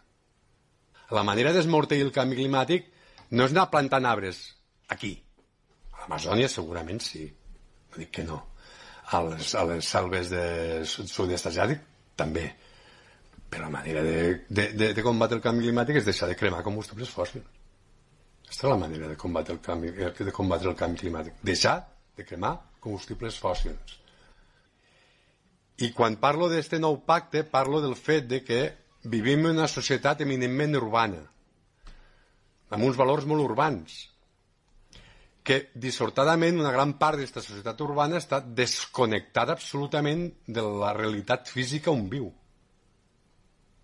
La manera d'esmorteir el canvi climàtic no és anar plantant arbres aquí. A l'Amazònia segurament sí, no dic que no. A les, a les selves de sud-est asiàtic també. Però la manera de, de, de, de combatre el canvi climàtic és deixar de cremar combustibles fòssils. Aquesta és la manera de combatre el canvi, de combatre el canvi climàtic. Deixar de cremar combustibles fòssils. I quan parlo d'aquest nou pacte, parlo del fet de que vivim en una societat eminentment urbana, amb uns valors molt urbans, que dissortadament una gran part d'aquesta societat urbana està desconnectada absolutament de la realitat física on viu.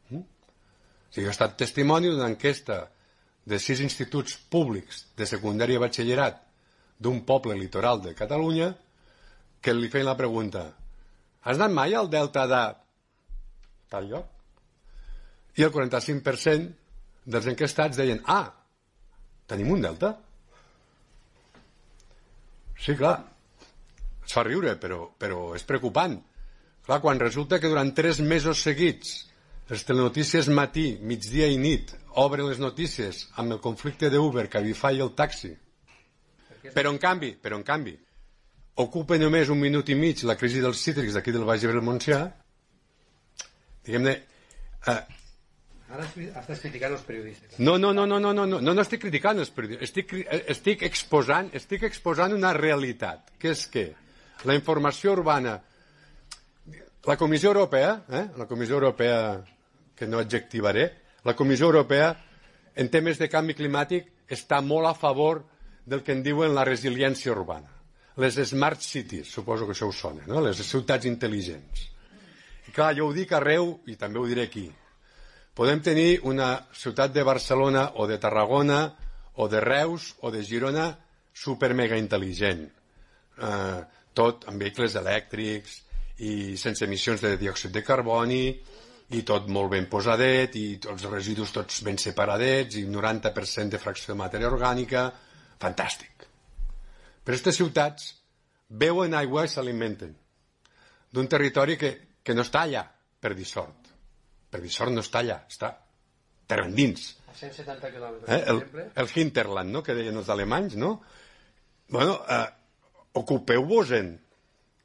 Mm? O sigui, he estat testimoni d'una enquesta de sis instituts públics de secundària i batxillerat d'un poble litoral de Catalunya que li feien la pregunta Has anat mai al delta de tal lloc? I el 45% dels enquestats deien ah, tenim un delta? Sí, clar, es fa riure, però, però és preocupant. Clar, quan resulta que durant tres mesos seguits les telenotícies matí, migdia i nit obren les notícies amb el conflicte d'Uber, Cabify i el taxi. Però en canvi, però en canvi, ocupa només un minut i mig la crisi dels cítrics d'aquí del Baix Ebre Montsià, diguem-ne... Eh, Ara estàs criticant els periodistes. No, no, no, no, no, no, no, no, no estic criticant els periodistes, estic, estic, exposant, estic exposant una realitat, que és que la informació urbana, la Comissió Europea, eh, la Comissió Europea, que no adjectivaré, la Comissió Europea, en temes de canvi climàtic, està molt a favor del que en diuen la resiliència urbana les smart cities, suposo que això us sona, no? les ciutats intel·ligents. I clar, jo ho dic arreu i també ho diré aquí. Podem tenir una ciutat de Barcelona o de Tarragona o de Reus o de Girona super mega intel·ligent. Eh, tot amb vehicles elèctrics i sense emissions de diòxid de carboni i tot molt ben posadet i els residus tots ben separadets i 90% de fracció de matèria orgànica. Fantàstic. Però aquestes ciutats veuen aigua i s'alimenten d'un territori que, que no està allà per dissort. Per dissort no està allà, està terra endins. A 170 quilòmetres, eh? el, el hinterland, no?, que deien els alemanys, no? Bueno, eh, ocupeu-vos-en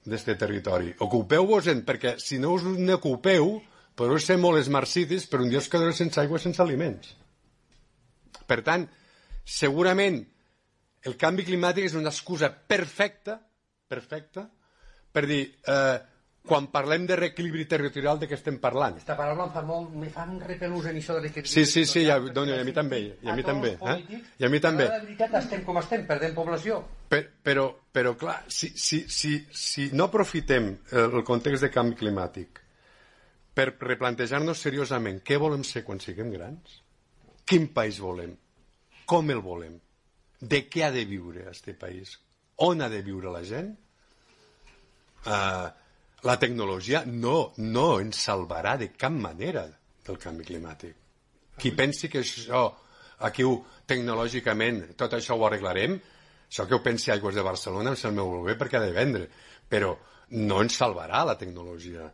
d'aquest territori. Ocupeu-vos-en, perquè si no us n'ocupeu, podeu ser molt smart cities, però un dia us quedareu sense aigua sense aliments. Per tant, segurament el canvi climàtic és una excusa perfecta, perfecta, per dir, eh, quan parlem de reequilibri territorial de què estem parlant? Esta paraula em fa molt... Me fa un repelús en això de l'equilibri. Sí, sí, sí, ja, doni, a mi també, i a mi també, eh? I a mi també. La veritat, estem com estem, perdent població. Per, però, però, clar, si, si, si, si no aprofitem el, el context de canvi climàtic per replantejar-nos seriosament què volem ser quan siguem grans, quin país volem, com el volem, de què ha de viure este país, on ha de viure la gent, eh, la tecnologia no, no ens salvarà de cap manera del canvi climàtic. Qui pensi que això, aquí ho, tecnològicament, tot això ho arreglarem, això que ho pensi Aigües de Barcelona em sembla molt bé perquè ha de vendre, però no ens salvarà la tecnologia.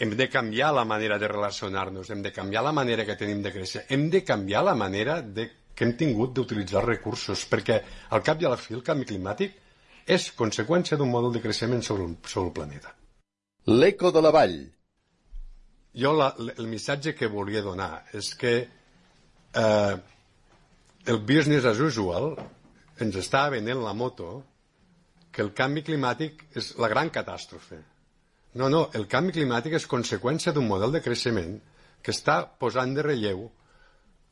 Hem de canviar la manera de relacionar-nos, hem de canviar la manera que tenim de créixer, hem de canviar la manera de, que hem tingut d'utilitzar recursos, perquè al cap i a la fi el canvi climàtic és conseqüència d'un model de creixement sobre el, sobre el planeta. L'eco de la vall. Jo la, el missatge que volia donar és que eh, el business as usual ens està venent la moto que el canvi climàtic és la gran catàstrofe. No, no, el canvi climàtic és conseqüència d'un model de creixement que està posant de relleu,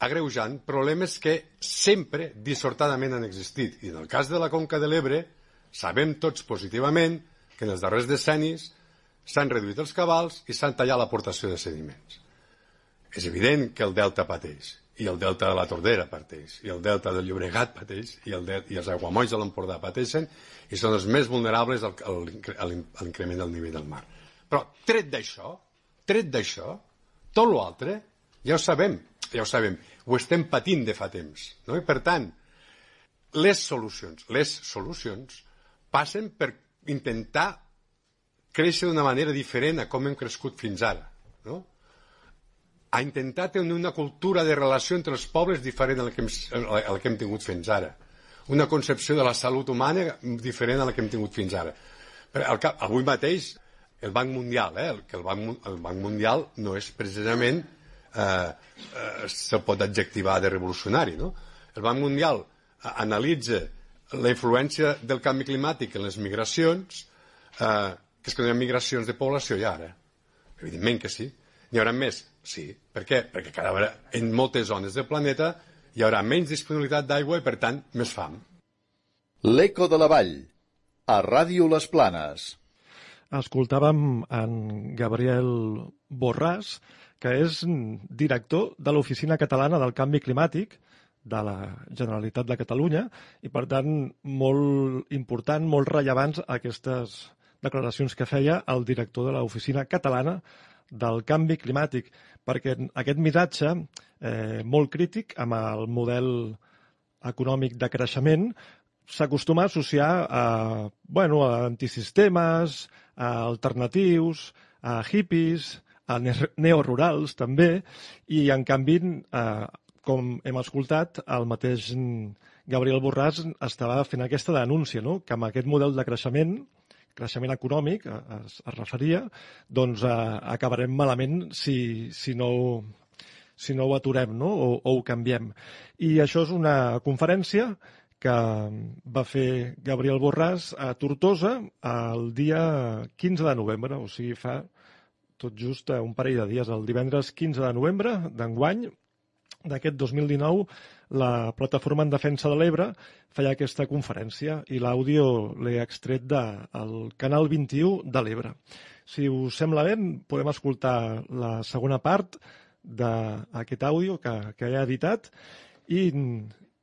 agreujant problemes que sempre dissortadament han existit. I en el cas de la Conca de l'Ebre, sabem tots positivament que en els darrers decennis s'han reduït els cabals i s'han tallat l'aportació de sediments. És evident que el delta pateix, i el delta de la Tordera pateix, i el delta del Llobregat pateix, i, el del, i els aiguamolls de l'Empordà pateixen, i són els més vulnerables al, a l'increment del nivell del mar. Però tret d'això, tret d'això, tot l'altre, ja ho sabem, ja ho sabem, ho estem patint de fa temps. No? I per tant, les solucions, les solucions passen per intentar créixer d'una manera diferent a com hem crescut fins ara. No? A intentar tenir una cultura de relació entre els pobles diferent a la que hem, a la que hem tingut fins ara. Una concepció de la salut humana diferent a la que hem tingut fins ara. Però al cap, avui mateix, el Banc Mundial, eh, el, que el Banc, el Banc Mundial no és precisament, eh, eh, se pot adjectivar de revolucionari, no? El Banc Mundial eh, analitza la influència del canvi climàtic en les migracions, eh, que és que no hi ha migracions de població ja ara. Evidentment que sí. N'hi haurà més? Sí. Per què? Perquè cada vegada en moltes zones del planeta hi haurà menys disponibilitat d'aigua i, per tant, més fam. L'eco de la vall. A Ràdio Les Planes. Escoltàvem en Gabriel Borràs, que és director de l'Oficina Catalana del Canvi Climàtic de la Generalitat de Catalunya i, per tant, molt important, molt rellevants aquestes declaracions que feia el director de l'Oficina Catalana del Canvi Climàtic, perquè aquest missatge eh, molt crític amb el model econòmic de creixement s'acostuma a associar a, bueno, a antisistemes, a alternatius, a hippies, a neorurals també, i en canvi, eh, com hem escoltat, el mateix Gabriel Borràs estava fent aquesta denúncia, no? que amb aquest model de creixement creixement econòmic es, es referia, doncs eh, acabarem malament si, si, no, si no ho aturem no? o, o ho canviem. I això és una conferència que va fer Gabriel Borràs a Tortosa el dia 15 de novembre, o sigui, fa tot just un parell de dies, el divendres 15 de novembre d'enguany, d'aquest 2019, la Plataforma en Defensa de l'Ebre feia aquesta conferència i l'àudio l'he extret del canal 21 de l'Ebre. Si us sembla bé, podem escoltar la segona part d'aquest àudio que, que he editat i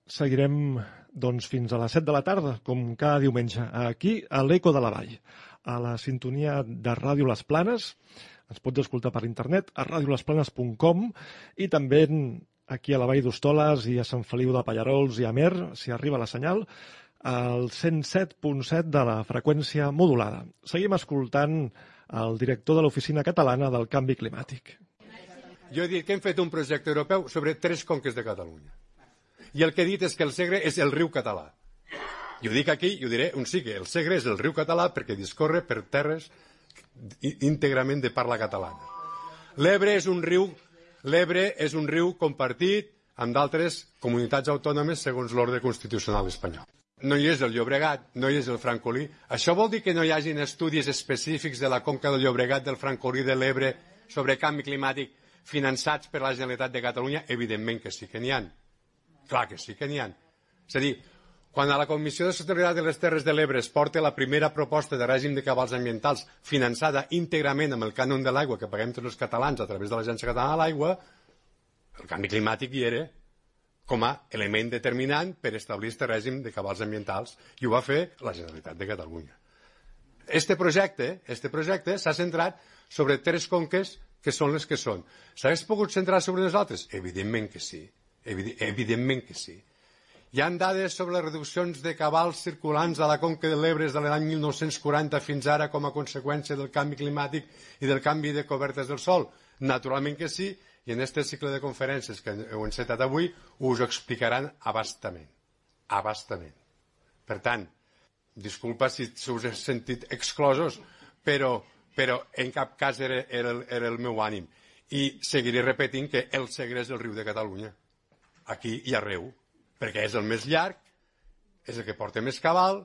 seguirem doncs, fins a les 7 de la tarda, com cada diumenge, aquí a l'Eco de la Vall, a la sintonia de Ràdio Les Planes. Ens pots escoltar per internet a radiolesplanes.com i també aquí a la Vall d'Hostoles i a Sant Feliu de Pallarols i a Mer, si arriba la senyal, al 107.7 de la freqüència modulada. Seguim escoltant el director de l'Oficina Catalana del Canvi Climàtic. Jo he dit que hem fet un projecte europeu sobre tres conques de Catalunya. I el que he dit és que el Segre és el riu català. I ho dic aquí i ho diré sí que el Segre és el riu català perquè discorre per terres íntegrament de parla catalana. L'Ebre és un riu l'Ebre és un riu compartit amb d'altres comunitats autònomes segons l'ordre constitucional espanyol. no hi és el Llobregat, no hi és el Francolí. Això vol dir que no hi hagin estudis específics de la conca del Llobregat, del Francolí, de l'Ebre, sobre canvi climàtic finançats per la Generalitat de Catalunya? Evidentment que sí que n'hi ha. Clar que sí que n'hi ha. És a dir, quan a la Comissió de Sostenibilitat de les Terres de l'Ebre es porta la primera proposta de règim de cabals ambientals finançada íntegrament amb el cànon de l'aigua que paguem tots els catalans a través de l'Agència Catalana de l'Aigua, el canvi climàtic hi era com a element determinant per establir aquest règim de cabals ambientals i ho va fer la Generalitat de Catalunya. Este projecte este projecte s'ha centrat sobre tres conques que són les que són. S'hagués pogut centrar sobre nosaltres? Evidentment que sí. Evidentment que sí. Hi han dades sobre les reduccions de cabals circulants a la conca de l'Ebre des de l'any 1940 fins ara com a conseqüència del canvi climàtic i del canvi de cobertes del sol? Naturalment que sí, i en aquest cicle de conferències que heu encetat avui us ho explicaran abastament. Abastament. Per tant, disculpa si us he sentit exclosos, però, però en cap cas era, era, el, era el meu ànim. I seguiré repetint que el Segre és el riu de Catalunya, aquí i arreu, perquè és el més llarg, és el que porta més cabal,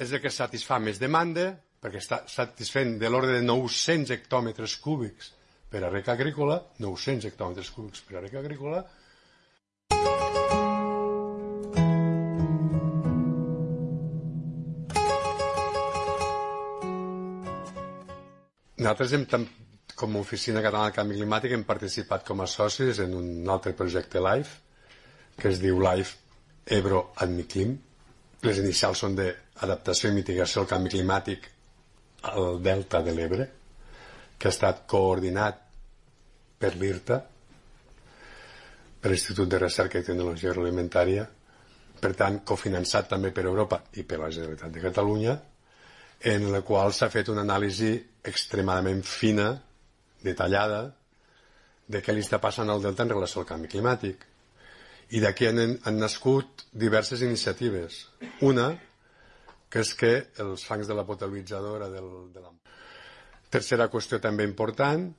és el que satisfà més demanda, perquè està satisfent de l'ordre de 900 hectòmetres cúbics per a rec agrícola, 900 hectòmetres cúbics per a rec agrícola, Nosaltres hem, com a Oficina Catalana de Canvi Climàtic hem participat com a socis en un altre projecte LIFE que es diu LIFE Ebro Admiclim. Les inicials són d'adaptació i mitigació al canvi climàtic al delta de l'Ebre que ha estat coordinat per l'IRTA, per l'Institut de Recerca i Tecnologia Agroalimentària, per tant, cofinançat també per Europa i per la Generalitat de Catalunya, en la qual s'ha fet una anàlisi extremadament fina, detallada, de què li està passant al delta en relació al canvi climàtic. I d'aquí han, han nascut diverses iniciatives. Una, que és que els fangs de la potabilitzadora del, de la Tercera qüestió també important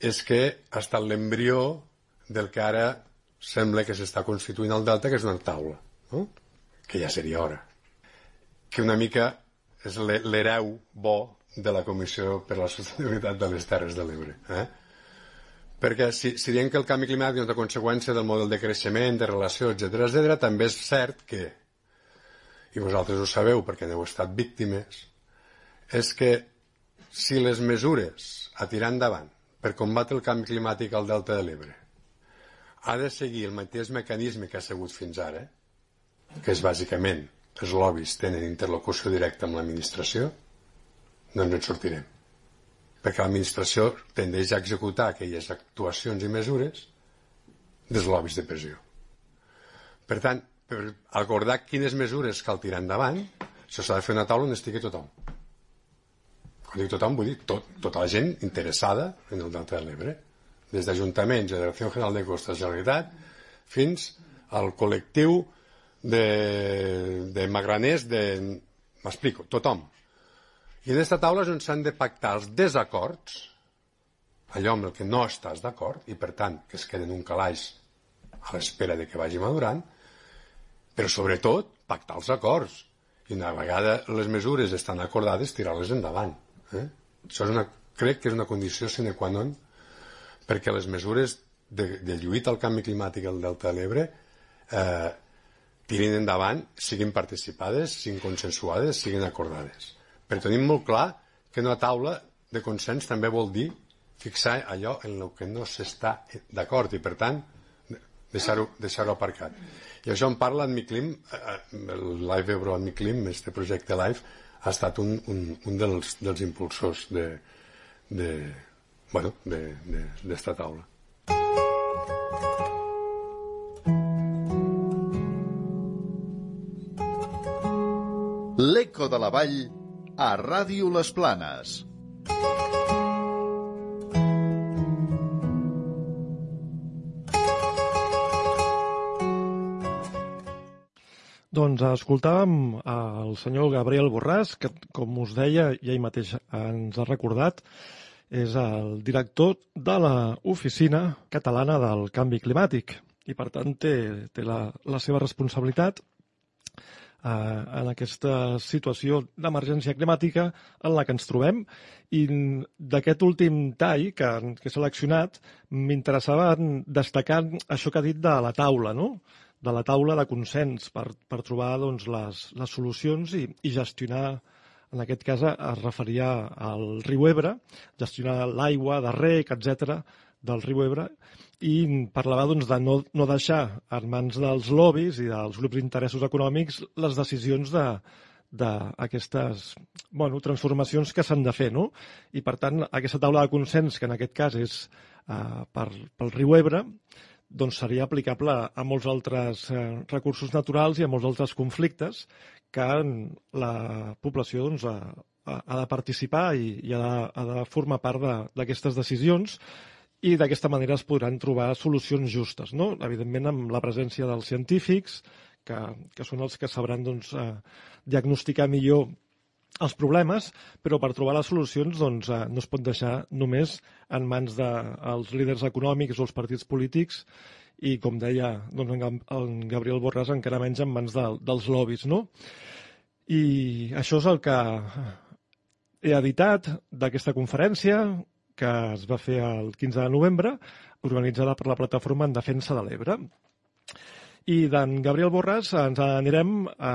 és que ha estat l'embrió del que ara sembla que s'està constituint el delta, que és una taula, no? que ja seria hora. Que una mica és l'hereu bo de la Comissió per la Sostenibilitat de les Terres de l'Ebre. Eh? Perquè si, si diem que el canvi climàtic és una conseqüència del model de creixement, de relació, etc etc, també és cert que, i vosaltres ho sabeu perquè n'heu estat víctimes, és que si les mesures a tirar endavant per combatre el canvi climàtic al Delta de l'Ebre ha de seguir el mateix mecanisme que ha segut fins ara, que és bàsicament els lobbies tenen interlocució directa amb l'administració, no ens en sortirem. Perquè l'administració tendeix a executar aquelles actuacions i mesures dels lobbies de pressió. Per tant, per acordar quines mesures cal tirar endavant, això s'ha de fer una taula on estigui tothom. Quan dic tothom, vull dir tot, tota la gent interessada en el Delta de l'Ebre, des d'ajuntaments, Direcció General de Costes, Generalitat, fins al col·lectiu de, de magraners, de... m'explico, tothom. I en aquesta taula és on s'han de pactar els desacords, allò amb el que no estàs d'acord, i per tant que es queden un calaix a l'espera de que vagi madurant, però sobretot pactar els acords. I una vegada les mesures estan acordades, tirar-les endavant. Eh? Això és una, crec que és una condició sine qua non perquè les mesures de, de lluita al canvi climàtic al Delta de l'Ebre eh, tirin endavant, siguin participades, siguin consensuades, siguin acordades. Però tenim molt clar que una taula de consens també vol dir fixar allò en el que no s'està d'acord i, per tant, deixar-ho deixar, aparcat. I això en parla en Miclim, eh, el Live Ebro en Miclim, este projecte Live, ha estat un, un, un dels, dels impulsors de, de, bueno, d'esta taula. L'Eco de la Vall a Ràdio Les Planes. Doncs escoltàvem el senyor Gabriel Borràs, que, com us deia, i ell mateix ens ha recordat, és el director de l'Oficina Catalana del Canvi Climàtic i, per tant, té, té la, la seva responsabilitat en aquesta situació d'emergència climàtica en la que ens trobem. I d'aquest últim tall que, que he seleccionat, m'interessava destacar això que ha dit de la taula, no? de la taula de consens per, per trobar doncs, les, les solucions i, i gestionar en aquest cas es referia al riu Ebre, gestionar l'aigua de rec, etc del riu Ebre, i parlava doncs, de no, no deixar en mans dels lobbies i dels grups d'interessos econòmics les decisions de, d'aquestes bueno, transformacions que s'han de fer. No? I, per tant, aquesta taula de consens, que en aquest cas és eh, per, pel riu Ebre, doncs seria aplicable a molts altres eh, recursos naturals i a molts altres conflictes que la població doncs, ha, ha de participar i, i ha, de, ha de formar part d'aquestes de, decisions i d'aquesta manera es podran trobar solucions justes, no? evidentment amb la presència dels científics, que, que són els que sabran doncs, eh, diagnosticar millor els problemes, però per trobar les solucions doncs, eh, no es pot deixar només en mans dels de, líders econòmics o els partits polítics i, com deia doncs, en Gabriel Borràs, encara menys en mans de, dels lobbies. No? I això és el que he editat d'aquesta conferència, que es va fer el 15 de novembre, organitzada per la plataforma en defensa de l'Ebre. I d'en Gabriel Borràs ens anirem a,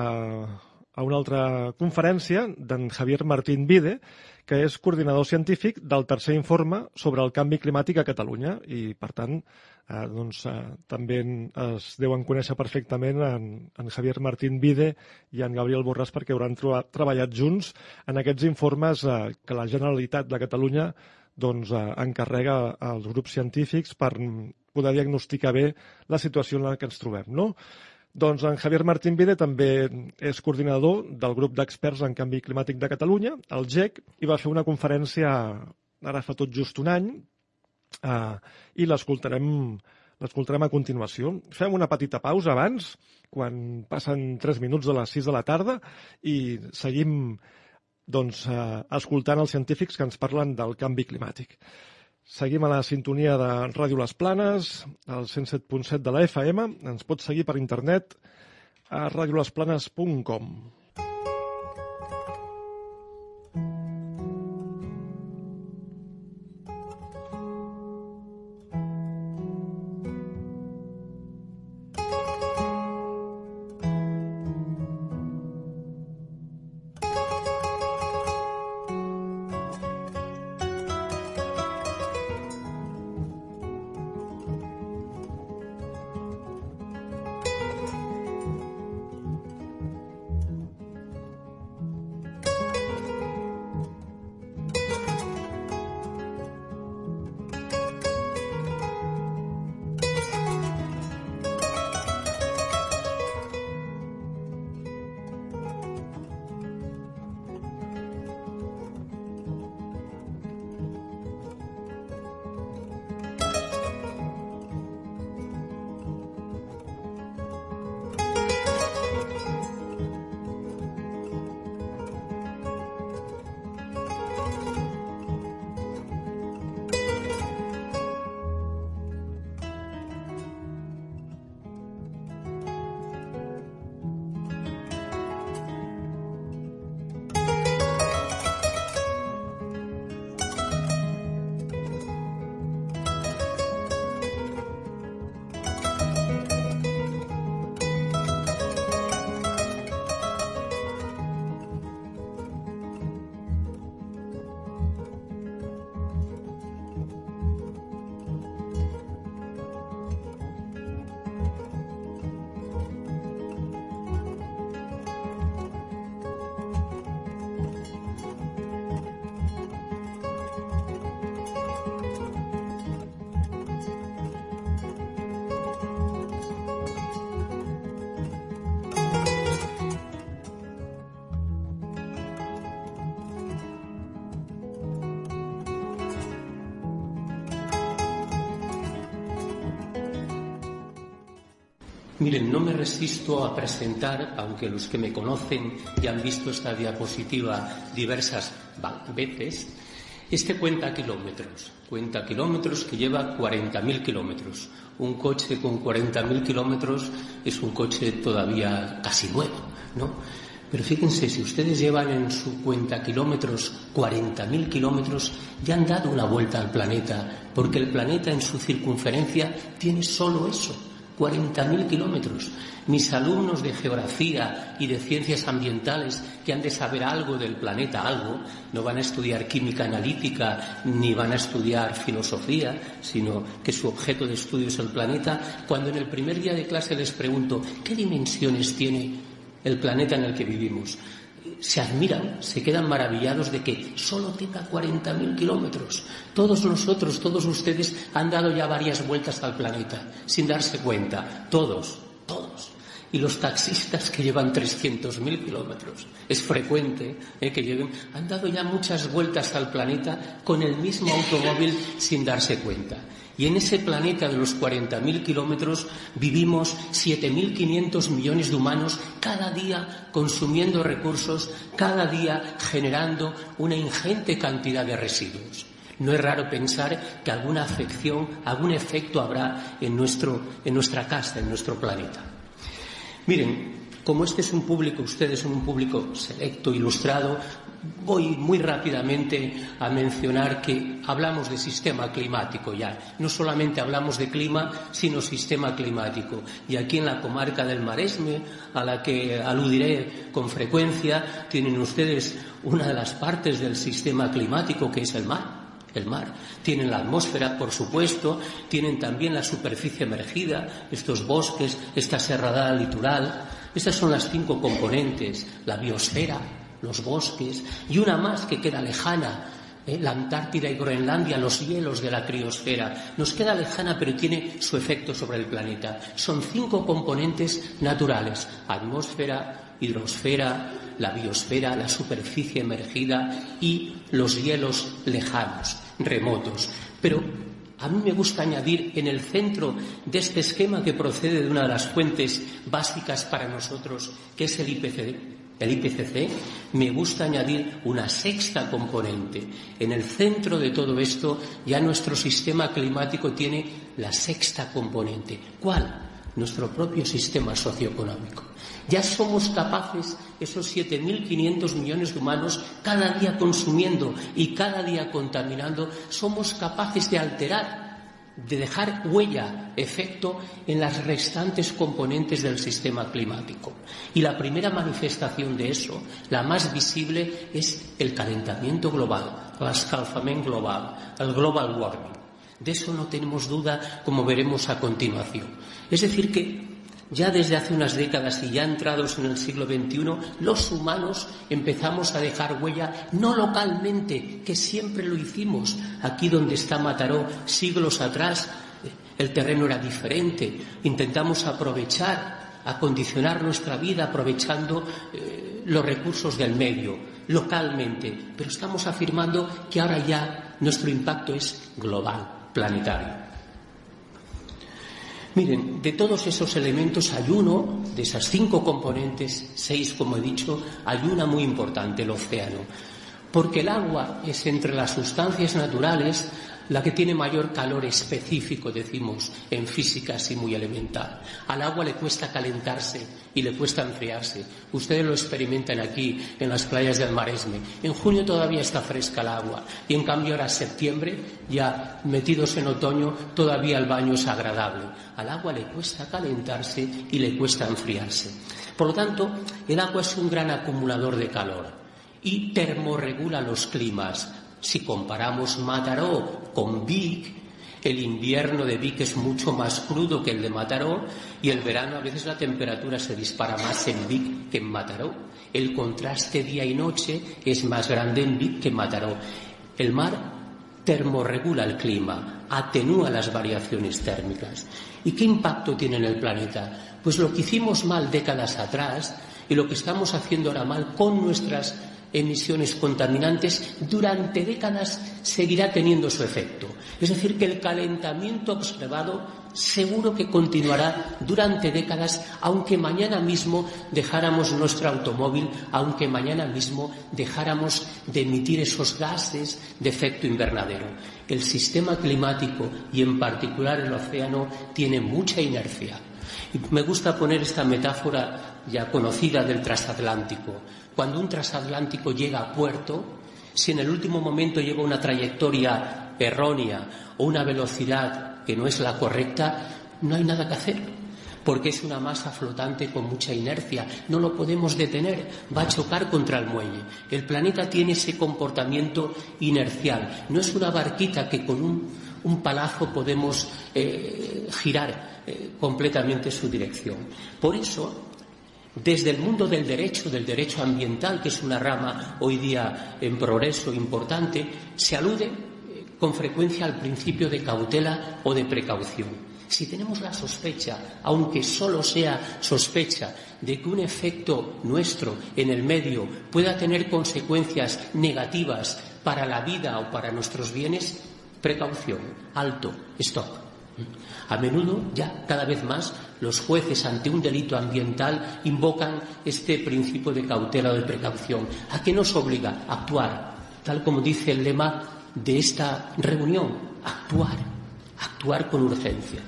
a una altra conferència d'en Javier Martín Vide, que és coordinador científic del tercer informe sobre el canvi climàtic a Catalunya i, per tant, eh, doncs, eh, també es deuen conèixer perfectament en, en Javier Martín Vide i en Gabriel Borràs perquè hauran treballat junts en aquests informes eh, que la Generalitat de Catalunya doncs, eh, encarrega als grups científics per poder diagnosticar bé la situació en la que ens trobem. No? Doncs en Javier Martín Vide també és coordinador del grup d'experts en canvi climàtic de Catalunya, el GEC, i va fer una conferència ara fa tot just un any eh, i l'escoltarem l'escoltarem a continuació. Fem una petita pausa abans, quan passen 3 minuts de les 6 de la tarda, i seguim doncs, eh, escoltant els científics que ens parlen del canvi climàtic. Seguim a la sintonia de Ràdio Les Planes, al 107.7 de la FM. Ens pot seguir per internet a radiolesplanes.com. Miren, no me resisto a presentar, aunque los que me conocen ya han visto esta diapositiva diversas veces, este cuenta kilómetros. Cuenta kilómetros que lleva 40.000 kilómetros. Un coche con 40.000 kilómetros es un coche todavía casi nuevo ¿no? Pero fíjense, si ustedes llevan en su cuenta kilómetros, 40.000 kilómetros, ya han dado una vuelta al planeta, porque el planeta en su circunferencia tiene solo eso, 40.000 kilómetros. Mis alumnos de geografía y de ciencias ambientales que han de saber algo del planeta, algo, no van a estudiar química analítica ni van a estudiar filosofía, sino que su objeto de estudio es el planeta, cuando en el primer día de clase les pregunto qué dimensiones tiene el planeta en el que vivimos, se admiran, se quedan maravillados de que solo tenga 40.000 kilómetros. Todos nosotros, todos ustedes han dado ya varias vueltas al planeta sin darse cuenta. Todos, todos. Y los taxistas que llevan 300.000 kilómetros, es frecuente eh, que lleven, han dado ya muchas vueltas al planeta con el mismo automóvil sin darse cuenta. Y en ese planeta de los 40.000 kilómetros vivimos 7.500 millones de humanos cada día consumiendo recursos, cada día generando una ingente cantidad de residuos. No es raro pensar que alguna afección, algún efecto habrá en, nuestro, en nuestra casa, en nuestro planeta. Miren, como este es un público, ustedes son un público selecto, ilustrado, voy muy rápidamente a mencionar que hablamos de sistema climático ya. No solamente hablamos de clima, sino sistema climático. Y aquí en la comarca del Maresme, a la que aludiré con frecuencia, tienen ustedes una de las partes del sistema climático que es el mar el mar. Tienen la atmósfera, por supuesto, tienen también la superficie emergida, estos bosques, esta serradada litoral, esas son las cinco componentes, la biosfera, los bosques, y una más que queda lejana, ¿eh? la Antártida y Groenlandia, los hielos de la criosfera. Nos queda lejana, pero tiene su efecto sobre el planeta. Son cinco componentes naturales, atmósfera, hidrosfera, la biosfera, la superficie emergida y los hielos lejanos, remotos. Pero a mí me gusta añadir en el centro de este esquema que procede de una de las fuentes básicas para nosotros, que es el IPCC, el IPCC, me gusta añadir una sexta componente. En el centro de todo esto ya nuestro sistema climático tiene la sexta componente. ¿Cuál? Nuestro propio sistema socioeconómico. Ya somos capaces, esos 7.500 millones de humanos, cada día consumiendo y cada día contaminando, somos capaces de alterar de dejar huella, efecto en las restantes componentes del sistema climático. Y la primera manifestación de eso, la más visible, es el calentamiento global, el escalfamiento global, el global warming. De eso no tenemos duda, como veremos a continuación. Es decir, que ya desde hace unas décadas y ya entrados en el siglo XXI, los humanos empezamos a dejar huella no localmente, que siempre lo hicimos. Aquí donde está Mataró, siglos atrás, el terreno era diferente. Intentamos aprovechar, acondicionar nuestra vida aprovechando eh, los recursos del medio, localmente. Pero estamos afirmando que ahora ya nuestro impacto es global, planetario. Miren, de todos esos elementos hay uno, de esas cinco componentes, seis como he dicho, hay una muy importante, el océano. Porque el agua es entre las sustancias naturales la que tiene mayor calor específico, decimos, en física así muy elemental. Al agua le cuesta calentarse y le cuesta enfriarse. Ustedes lo experimentan aquí, en las playas del Maresme. En junio todavía está fresca el agua y en cambio ahora septiembre, ya metidos en otoño, todavía el baño es agradable. Al agua le cuesta calentarse y le cuesta enfriarse. Por lo tanto, el agua es un gran acumulador de calor y termorregula los climas si comparamos Mataró con Vic, el invierno de Vic es mucho más crudo que el de Mataró y el verano a veces la temperatura se dispara más en Vic que en Mataró. El contraste día y noche es más grande en Vic que en Mataró. El mar termorregula el clima, atenúa las variaciones térmicas. ¿Y qué impacto tiene en el planeta? Pues lo que hicimos mal décadas atrás y lo que estamos haciendo ahora mal con nuestras emisiones contaminantes durante décadas seguirá teniendo su efecto. Es decir, que el calentamiento observado seguro que continuará durante décadas, aunque mañana mismo dejáramos nuestro automóvil, aunque mañana mismo dejáramos de emitir esos gases de efecto invernadero. El sistema climático y en particular el océano tiene mucha inercia. Me gusta poner esta metáfora ya conocida del transatlántico. Cuando un transatlántico llega a puerto, si en el último momento lleva una trayectoria errónea o una velocidad que no es la correcta, no hay nada que hacer, porque es una masa flotante con mucha inercia, no lo podemos detener, va a chocar contra el muelle. El planeta tiene ese comportamiento inercial, no es una barquita que con un, palazo podemos eh, girar eh, completamente su dirección. Por eso, desde el mundo del derecho, del derecho ambiental, que es una rama hoy día en progreso importante, se alude eh, con frecuencia al principio de cautela o de precaución. Si tenemos la sospecha, aunque solo sea sospecha, de que un efecto nuestro en el medio pueda tener consecuencias negativas para la vida o para nuestros bienes, precaución, alto, stop. A menudo, ya cada vez más, los jueces ante un delito ambiental invocan este principio de cautela o de precaución. ¿A qué nos obliga? A actuar, tal como dice el lema de esta reunión, actuar, actuar con urgencia.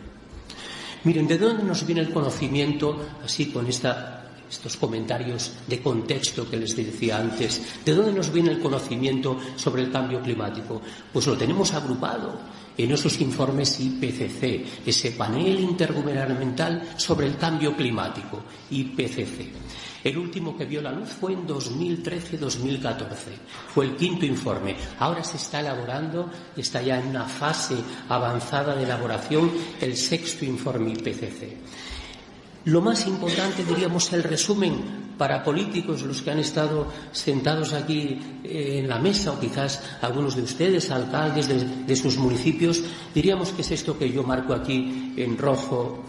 Miren, ¿de dónde nos viene el conocimiento, así con estos comentarios de contexto que les decía antes, ¿de dónde nos viene el conocimiento sobre el cambio climático? Pues lo tenemos agrupado en esos informes IPCC, ese panel intergubernamental sobre el cambio climático, IPCC. El último que vio la luz fue en 2013-2014. Fue el quinto informe. Ahora se está elaborando, está ya en una fase avanzada de elaboración, el sexto informe IPCC. Lo más importante, diríamos, el resumen para políticos, los que han estado sentados aquí eh, en la mesa, o quizás algunos de ustedes, alcaldes de sus municipios, diríamos que es esto que yo marco aquí en rojo.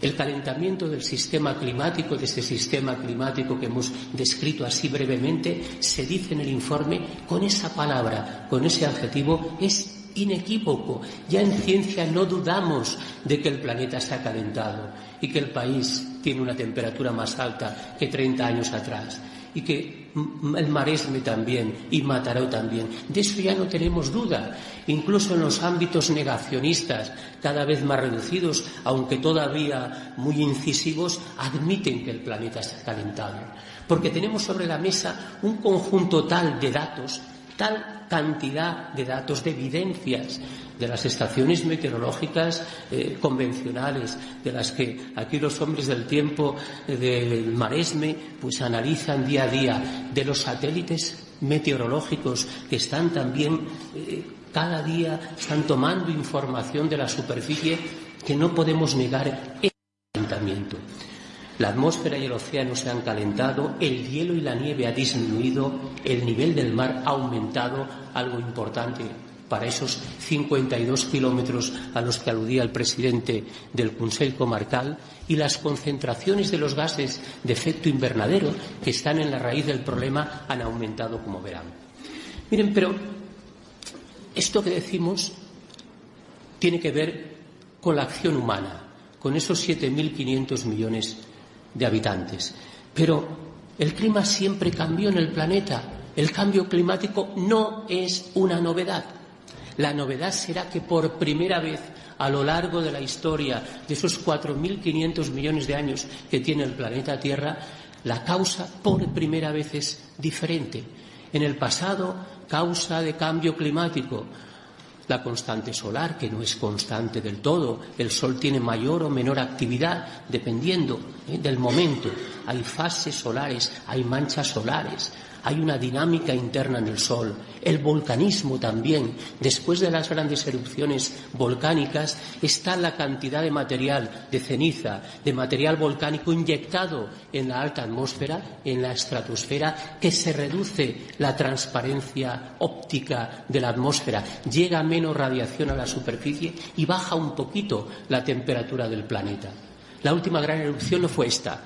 El calentamiento del sistema climático, de ese sistema climático que hemos descrito así brevemente, se dice en el informe con esa palabra, con ese adjetivo, es inequívoco. Ya en ciencia no dudamos de que el planeta se ha calentado y que el país tiene una temperatura más alta que 30 años atrás y que el Maresme también y Mataró también. De eso ya no tenemos duda. Incluso en los ámbitos negacionistas, cada vez más reducidos, aunque todavía muy incisivos, admiten que el planeta se ha calentado. Porque tenemos sobre la mesa un conjunto tal de datos, tal cantidad de datos, de evidencias de las estaciones meteorológicas eh, convencionales, de las que aquí los hombres del tiempo eh, del Maresme pues analizan día a día, de los satélites meteorológicos que están también eh, cada día están tomando información de la superficie que no podemos negar el calentamiento. La atmósfera y el océano se han calentado, el hielo y la nieve ha disminuido, el nivel del mar ha aumentado, algo importante para esos 52 kilómetros a los que aludía el presidente del Consell Comarcal y las concentraciones de los gases de efecto invernadero que están en la raíz del problema han aumentado, como verán. Miren, pero esto que decimos tiene que ver con la acción humana, con esos 7.500 millones de habitantes. Pero el clima siempre cambió en el planeta. El cambio climático no es una novedad. La novedad será que por primera vez a lo largo de la historia de esos 4.500 millones de años que tiene el planeta Tierra, la causa por primera vez es diferente. En el pasado, causa de cambio climático, la constante solar, que no es constante del todo. El Sol tiene mayor o menor actividad dependiendo ¿eh? del momento. Hay fases solares, hay manchas solares, hay una dinámica interna en el Sol. El volcanismo también. Después de las grandes erupciones volcánicas está la cantidad de material, de ceniza, de material volcánico inyectado en la alta atmósfera, en la estratosfera, que se reduce la transparencia óptica de la atmósfera. Llega menos radiación a la superficie y baja un poquito la temperatura del planeta. La última gran erupción no fue esta,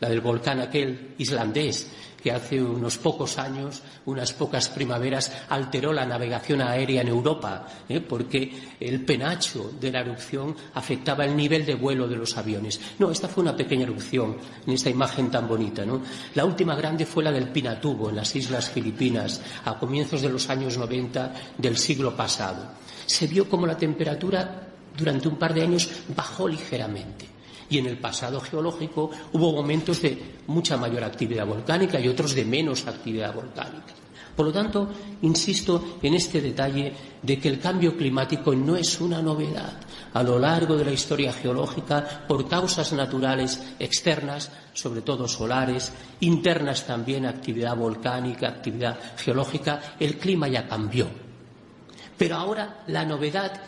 la del volcán aquel islandés, que hace unos pocos años, unas pocas primaveras, alteró la navegación aérea en Europa, ¿eh? porque el penacho de la erupción afectaba el nivel de vuelo de los aviones. No, esta fue una pequeña erupción en esta imagen tan bonita. ¿no? La última grande fue la del Pinatubo, en las Islas Filipinas, a comienzos de los años 90 del siglo pasado. Se vio como la temperatura durante un par de años bajó ligeramente Y en el pasado geológico hubo momentos de mucha mayor actividad volcánica y otros de menos actividad volcánica. Por lo tanto, insisto en este detalle de que el cambio climático no es una novedad. A lo largo de la historia geológica, por causas naturales externas, sobre todo solares, internas también, actividad volcánica, actividad geológica, el clima ya cambió. Pero ahora la novedad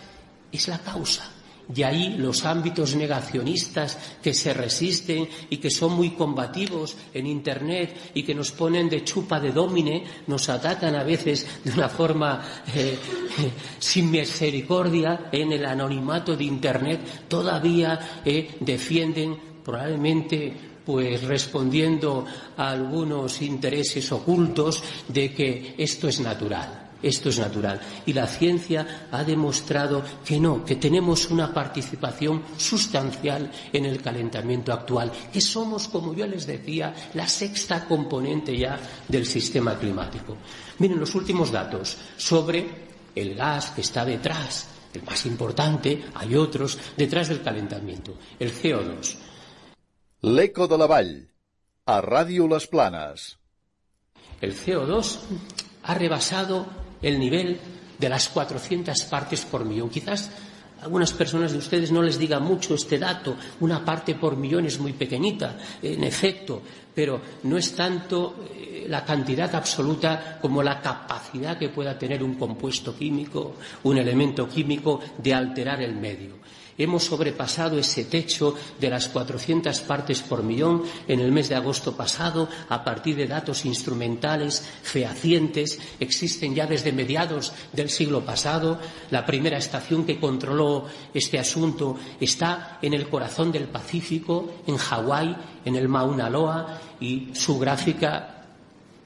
es la causa. Y ahí los ámbitos negacionistas que se resisten y que son muy combativos en Internet y que nos ponen de chupa de domine, nos atacan a veces de una forma eh, eh, sin misericordia en el anonimato de Internet, todavía eh, defienden probablemente pues respondiendo a algunos intereses ocultos de que esto es natural. Esto es natural. Y la ciencia ha demostrado que no, que tenemos una participación sustancial en el calentamiento actual, que somos, como yo les decía, la sexta componente ya del sistema climático. Miren los últimos datos sobre el gas que está detrás, el más importante, hay otros, detrás del calentamiento, el CO2. L'Eco de la Vall, a Ràdio Les Planes. El CO2 ha rebasado el nivel de las 400 partes por millón. Quizás a algunas personas de ustedes no les diga mucho este dato, una parte por millón es muy pequeñita, en efecto, pero no es tanto eh, la cantidad absoluta como la capacidad que pueda tener un compuesto químico, un elemento químico de alterar el medio. Hemos sobrepasado ese techo de las 400 partes por millón en el mes de agosto pasado a partir de datos instrumentales fehacientes. Existen ya desde mediados del siglo pasado. La primera estación que controló este asunto está en el corazón del Pacífico, en Hawái, en el Mauna Loa, y su gráfica,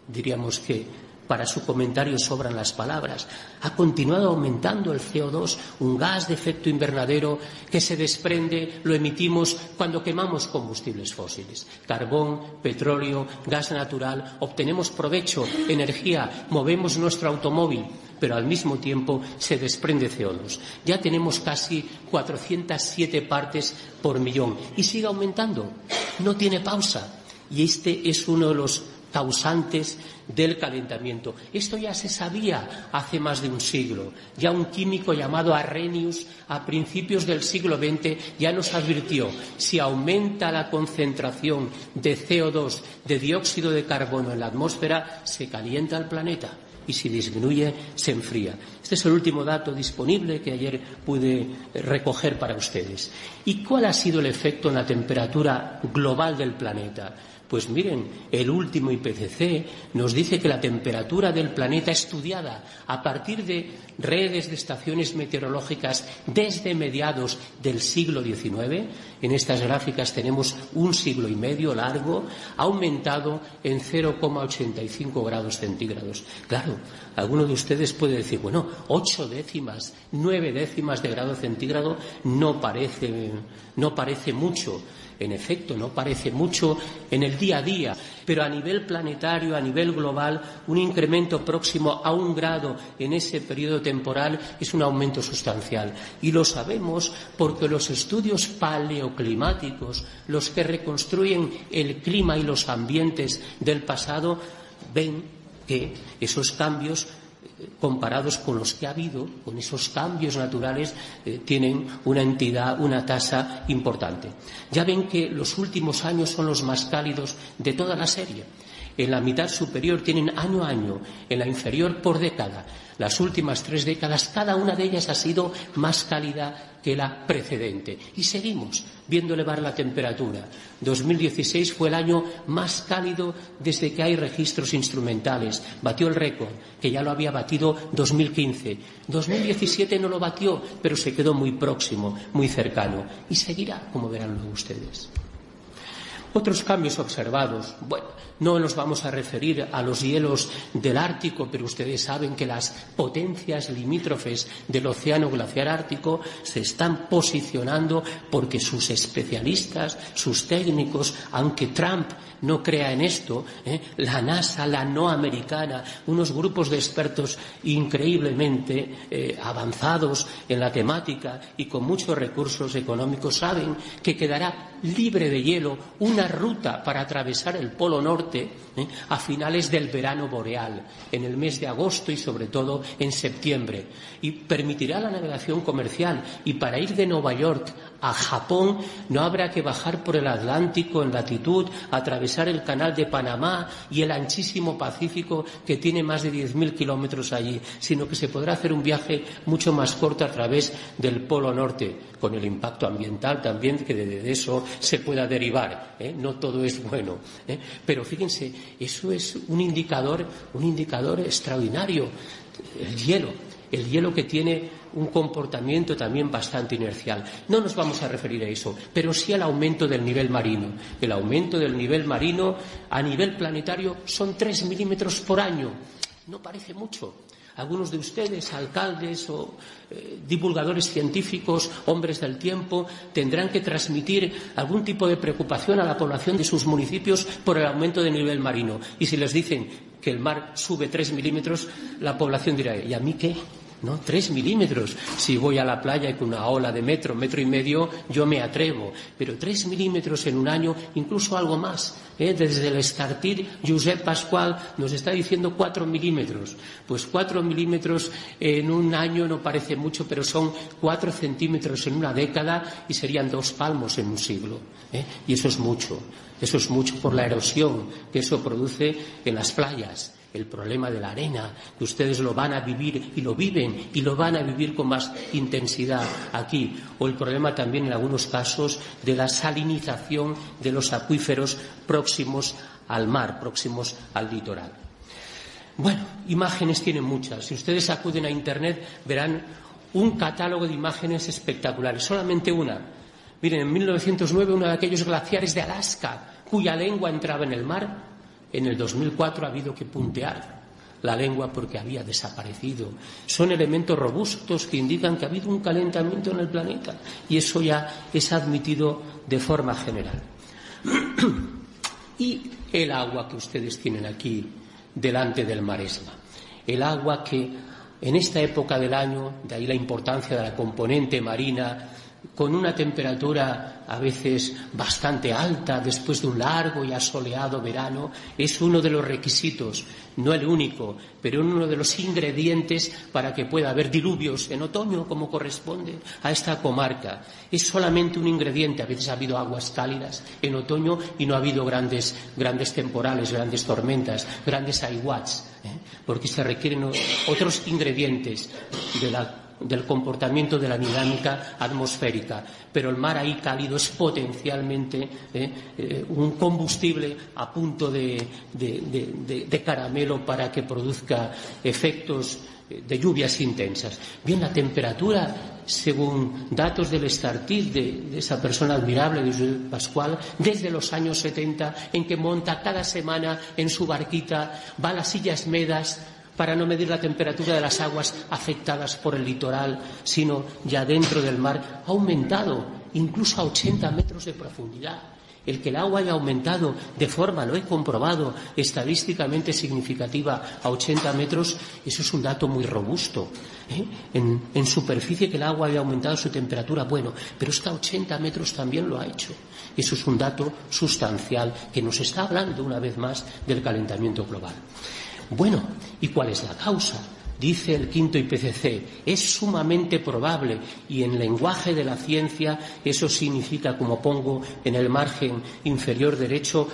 diríamos que para su comentario sobran las palabras. Ha continuado aumentando el CO2, un gas de efecto invernadero que se desprende, lo emitimos cuando quemamos combustibles fósiles. Carbón, petróleo, gas natural, obtenemos provecho, energía, movemos nuestro automóvil, pero al mismo tiempo se desprende CO2. Ya tenemos casi 407 partes por millón y sigue aumentando. No tiene pausa. Y este es uno de los causantes del calentamiento. Esto ya se sabía hace más de un siglo. Ya un químico llamado Arrhenius a principios del siglo XX ya nos advirtió si aumenta la concentración de CO2, de dióxido de carbono en la atmósfera, se calienta el planeta y si disminuye, se enfría. Este es el último dato disponible que ayer pude recoger para ustedes. ¿Y cuál ha sido el efecto en la temperatura global del planeta? Pues miren, el último IPCC nos dice que la temperatura del planeta estudiada a partir de redes de estaciones meteorológicas desde mediados del siglo XIX, en estas gráficas tenemos un siglo y medio largo, ha aumentado en 0,85 grados centígrados. Claro, alguno de ustedes puede decir, bueno, ocho décimas, nueve décimas de grado centígrado no parece, no parece mucho. En efecto, no parece mucho en el día a día, pero a nivel planetario, a nivel global, un incremento próximo a un grado en ese periodo temporal es un aumento sustancial. Y lo sabemos porque los estudios paleoclimáticos, los que reconstruyen el clima y los ambientes del pasado, ven que esos cambios comparados con los que ha habido, con esos cambios naturales, eh, tienen una entidad, una tasa importante. Ya ven que los últimos años son los más cálidos de toda la serie. En la mitad superior tienen año a año, en la inferior por década. Las últimas tres décadas, cada una de ellas ha sido más cálida que la precedente. Y seguimos viendo elevar la temperatura. 2016 fue el año más cálido desde que hay registros instrumentales. Batió el récord, que ya lo había batido 2015. 2017 no lo batió, pero se quedó muy próximo, muy cercano. Y seguirá, como verán luego ustedes. Otros cambios observados. Bueno, no nos vamos a referir a los hielos del Ártico, pero ustedes saben que las potencias limítrofes del Océano Glaciar Ártico se están posicionando porque sus especialistas, sus técnicos, aunque Trump no crea en esto, ¿eh? la NASA, la no americana, unos grupos de expertos increíblemente eh, avanzados en la temática y con muchos recursos económicos saben que quedará libre de hielo una ruta para atravesar el Polo Norte ¿eh? a finales del verano boreal, en el mes de agosto y sobre todo en septiembre. Y permitirá la navegación comercial. Y para ir de Nueva York a Japón no habrá que bajar por el Atlántico en latitud, atravesar el canal de Panamá y el anchísimo Pacífico que tiene más de 10.000 kilómetros allí, sino que se podrá hacer un viaje mucho más corto a través del Polo Norte, con el impacto ambiental también que de eso se pueda derivar. ¿eh? No todo es bueno. ¿eh? Pero fíjense, eso es un indicador, un indicador extraordinario. El hielo, el hielo que tiene un comportamiento también bastante inercial. No nos vamos a referir a eso, pero sí al aumento del nivel marino. El aumento del nivel marino a nivel planetario son tres milímetros por año. No parece mucho, algunos de ustedes, alcaldes o eh, divulgadores científicos, hombres del tiempo, tendrán que transmitir algún tipo de preocupación a la población de sus municipios por el aumento del nivel marino. Y si les dicen que el mar sube tres milímetros, la población dirá, ¿y a mí qué? ¿No? Tres milímetros. Si voy a la playa con una ola de metro, metro y medio, yo me atrevo. Pero tres milímetros en un año, incluso algo más. ¿eh? Desde el Estartir, Josep Pascual nos está diciendo cuatro milímetros. Pues cuatro milímetros en un año no parece mucho, pero son cuatro centímetros en una década y serían dos palmos en un siglo. ¿eh? Y eso es mucho. Eso es mucho por la erosión que eso produce en las playas el problema de la arena, que ustedes lo van a vivir y lo viven y lo van a vivir con más intensidad aquí, o el problema también en algunos casos de la salinización de los acuíferos próximos al mar, próximos al litoral. Bueno, imágenes tienen muchas. Si ustedes acuden a Internet verán un catálogo de imágenes espectaculares. Solamente una. Miren, en 1909 uno de aquellos glaciares de Alaska, cuya lengua entraba en el mar, en el 2004 ha habido que puntear la lengua porque había desaparecido. Son elementos robustos que indican que ha habido un calentamiento en el planeta y eso ya es admitido de forma general. y el agua que ustedes tienen aquí delante del maresma. El agua que en esta época del año, de ahí la importancia de la componente marina, con una temperatura a veces bastante alta después de un largo y asoleado verano, es uno de los requisitos, no el único, pero uno de los ingredientes para que pueda haber diluvios en otoño como corresponde a esta comarca. Es solamente un ingrediente, a veces ha habido aguas cálidas en otoño y no ha habido grandes, grandes temporales, grandes tormentas, grandes aiguats, ¿eh? porque se requieren otros ingredientes de la del comportamiento de la dinámica atmosférica. Pero el mar ahí cálido es potencialmente eh, eh, un combustible a punto de, caramelo para que produzca efectos eh, de lluvias intensas. Bien, la temperatura, según datos del Estartit, de, esa persona admirable, de José Pascual, desde los años 70, en que monta cada semana en su barquita, va a las Sillas Medas, para no medir la temperatura de las aguas afectadas por el litoral, sino ya dentro del mar, ha aumentado incluso a 80 metros de profundidad. El que el agua haya aumentado de forma, lo he comprobado, estadísticamente significativa a 80 metros, eso es un dato muy robusto. ¿eh? En, en, superficie que el agua haya aumentado su temperatura, bueno, pero hasta 80 metros también lo ha hecho. Eso es un dato sustancial que nos está hablando una vez más del calentamiento global. Bueno, ¿y cuál es la causa? Dice el quinto IPCC, es sumamente probable y en lenguaje de la ciencia eso significa, como pongo en el margen inferior derecho,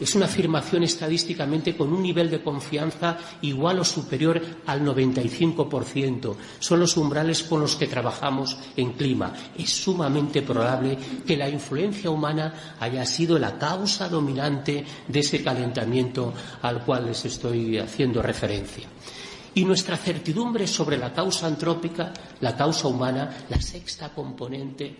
es una afirmación estadísticamente con un nivel de confianza igual o superior al 95%. Son los umbrales con los que trabajamos en clima. Es sumamente probable que la influencia humana haya sido la causa dominante de ese calentamiento al cual les estoy haciendo referencia. Y nuestra certidumbre sobre la causa antrópica, la causa humana, la sexta componente,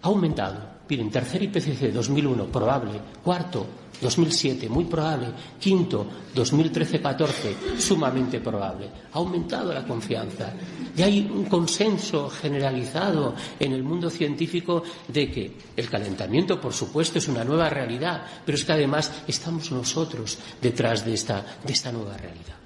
ha aumentado. Miren, tercer IPCC 2001, probable. Cuarto, 2007, muy probable. Quinto, 2013-14, sumamente probable. Ha aumentado la confianza. Y hay un consenso generalizado en el mundo científico de que el calentamiento, por supuesto, es una nueva realidad, pero es que además estamos nosotros detrás de esta, de esta nueva realidad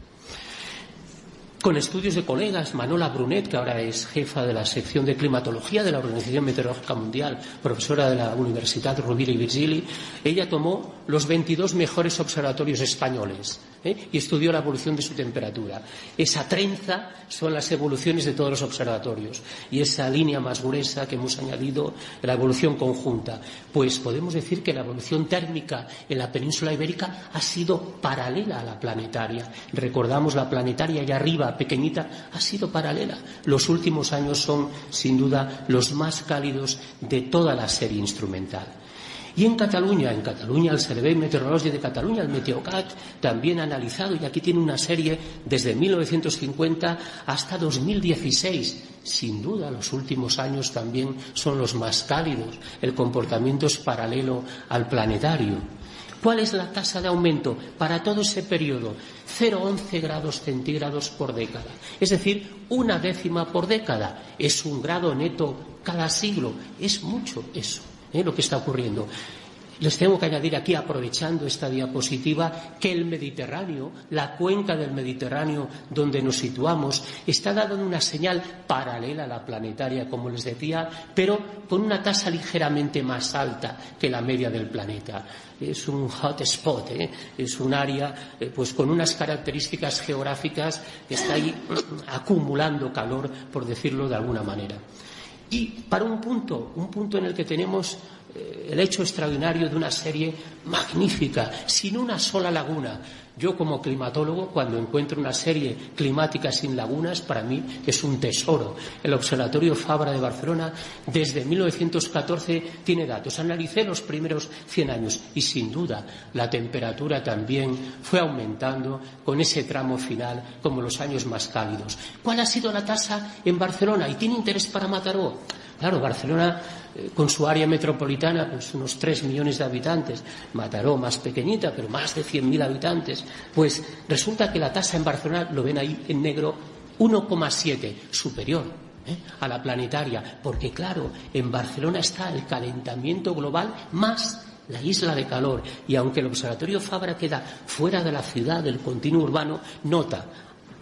con estudios de colegas, Manola Brunet, que ahora es jefa de la sección de climatología de la Organización Meteorológica Mundial, profesora de la Universidad Rovira Virgili, ella tomó los 22 mejores observatorios españoles ¿eh? y estudió la evolución de su temperatura. Esa trenza son las evoluciones de todos los observatorios y esa línea más gruesa que hemos añadido, la evolución conjunta. Pues podemos decir que la evolución térmica en la península ibérica ha sido paralela a la planetaria. Recordamos la planetaria allá arriba, pequeñita, ha sido paralela. Los últimos años son, sin duda, los más cálidos de toda la serie instrumental. Y en Cataluña, en Cataluña, el Servei Meteorológico de Cataluña, el Meteocat, también ha analizado, y aquí tiene una serie desde 1950 hasta 2016. Sin duda, los últimos años también son los más cálidos. El comportamiento es paralelo al planetario. ¿Cuál es la tasa de aumento para todo ese periodo? 0,11 grados centígrados por década. Es decir, una décima por década. Es un grado neto cada siglo. Es mucho eso, ¿eh? lo que está ocurriendo. Les tengo que añadir aquí, aprovechando esta diapositiva, que el Mediterráneo, la cuenca del Mediterráneo donde nos situamos, está dando una señal paralela a la planetaria, como les decía, pero con una tasa ligeramente más alta que la media del planeta. Es un hot spot, ¿eh? es un área eh, pues con unas características geográficas que está ahí acumulando calor, por decirlo de alguna manera. Y para un punto, un punto en el que tenemos eh, el hecho extraordinario de una serie magnífica, sin una sola laguna. Yo como climatólogo, cuando encuentro una serie climática sin lagunas, para mí es un tesoro. El Observatorio Fabra de Barcelona, desde 1914, tiene datos. Analicé los primeros 100 años y, sin duda, la temperatura también fue aumentando con ese tramo final, como los años más cálidos. ¿Cuál ha sido la tasa en Barcelona? ¿Y tiene interés para Mataró? Claro, Barcelona, con su área metropolitana, pues unos 3 millones de habitantes, Mataró más pequeñita, pero más de 100.000 habitantes, pues resulta que la tasa en Barcelona, lo ven ahí en negro, 1,7, superior ¿eh? a la planetaria, porque claro, en Barcelona está el calentamiento global más la isla de calor, y aunque el Observatorio Fabra queda fuera de la ciudad, del continuo urbano, nota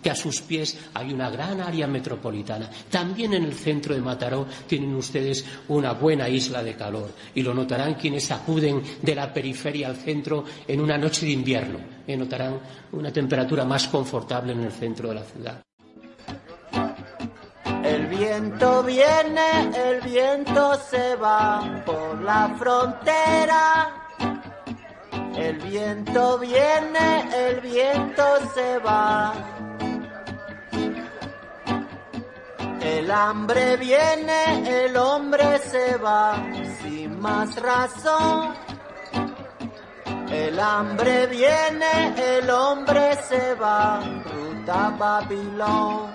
que a sus pies hay una gran área metropolitana. También en el centro de Mataró tienen ustedes una buena isla de calor y lo notarán quienes acuden de la periferia al centro en una noche de invierno. Eh, notarán una temperatura más confortable en el centro de la ciudad. El viento viene, el viento se va por la frontera. El viento viene, el viento se va. El hambre viene, el hombre se va, sin más razón. El hambre viene, el hombre se va, ruta Babilón,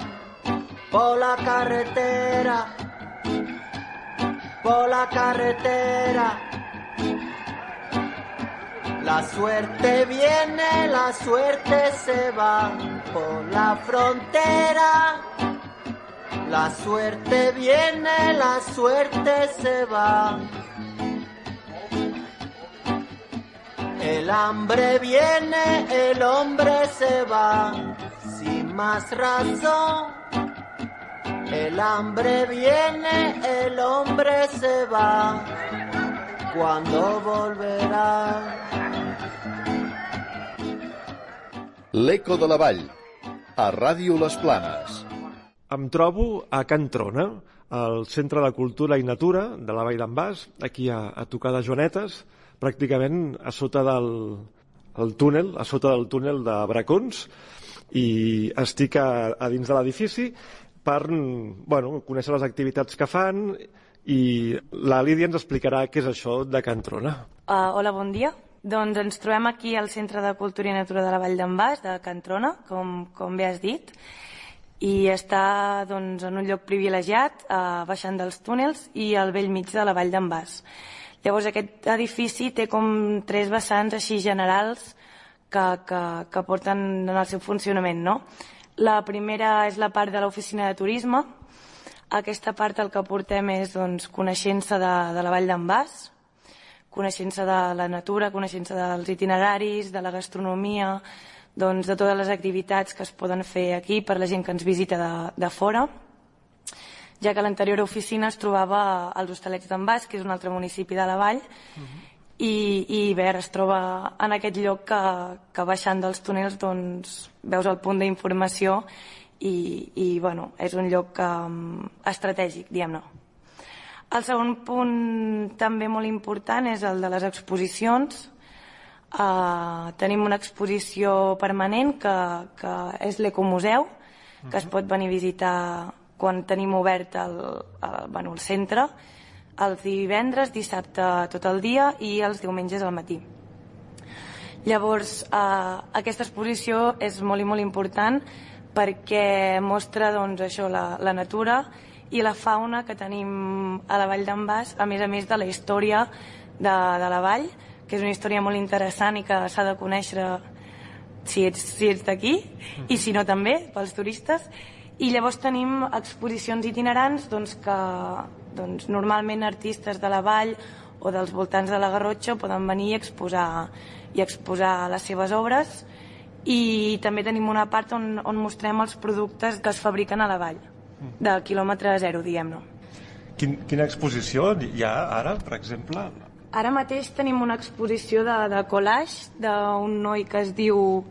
por la carretera, por la carretera. La suerte viene, la suerte se va, por la frontera. La suerte viene, la suerte se va. El hambre viene, el hombre se va, sin más razón. El hambre viene, el hombre se va. ¿Cuándo volverá? L'Eco de la Vall, a Ràdio Les Planes. Em trobo a Can Trona, al Centre de Cultura i Natura de la Vall d'en Bas, aquí a, a tocar de Joanetes, pràcticament a sota del el túnel, a sota del túnel de Bracons, i estic a, a dins de l'edifici per bueno, conèixer les activitats que fan i la Lídia ens explicarà què és això de Can Trona. Uh, hola, bon dia. Doncs ens trobem aquí al Centre de Cultura i Natura de la Vall d'en Bas, de Can Trona, com, com bé has dit, i està doncs, en un lloc privilegiat, eh, baixant dels túnels i al vell mig de la vall d'en Bas. Llavors aquest edifici té com tres vessants així generals que, que, que porten en el seu funcionament. No? La primera és la part de l'oficina de turisme. Aquesta part el que portem és doncs, coneixença de, de la vall d'en Bas, coneixença de la natura, coneixença dels itineraris, de la gastronomia, doncs, de totes les activitats que es poden fer aquí per la gent que ens visita de, de fora ja que l'anterior oficina es trobava als Hostalets d'en Bas, que és un altre municipi de la Vall, uh -huh. i, i bé, es troba en aquest lloc que, que baixant dels túnels doncs, veus el punt d'informació i, i bueno, és un lloc um, estratègic, diguem-ne. El segon punt també molt important és el de les exposicions. Uh, tenim una exposició permanent que, que és l'Ecomuseu, que es pot venir a visitar quan tenim obert el, el, bueno, el centre els divendres, dissabte tot el dia i els diumenges al matí. Llavors, eh, aquesta exposició és molt i molt important perquè mostra doncs, això, la, la natura i la fauna que tenim a la Vall d'en Bas, a més a més de la història de, de la vall, que és una història molt interessant i que s'ha de conèixer si ets, si ets d'aquí i si no també pels turistes i llavors tenim exposicions itinerants doncs, que doncs, normalment artistes de la vall o dels voltants de la Garrotxa poden venir i exposar, i exposar les seves obres i també tenim una part on, on mostrem els productes que es fabriquen a la vall, de quilòmetre zero, diguem-ne. Quin, quina exposició hi ha ara, per exemple? Ara mateix tenim una exposició de, de collage d'un noi que es diu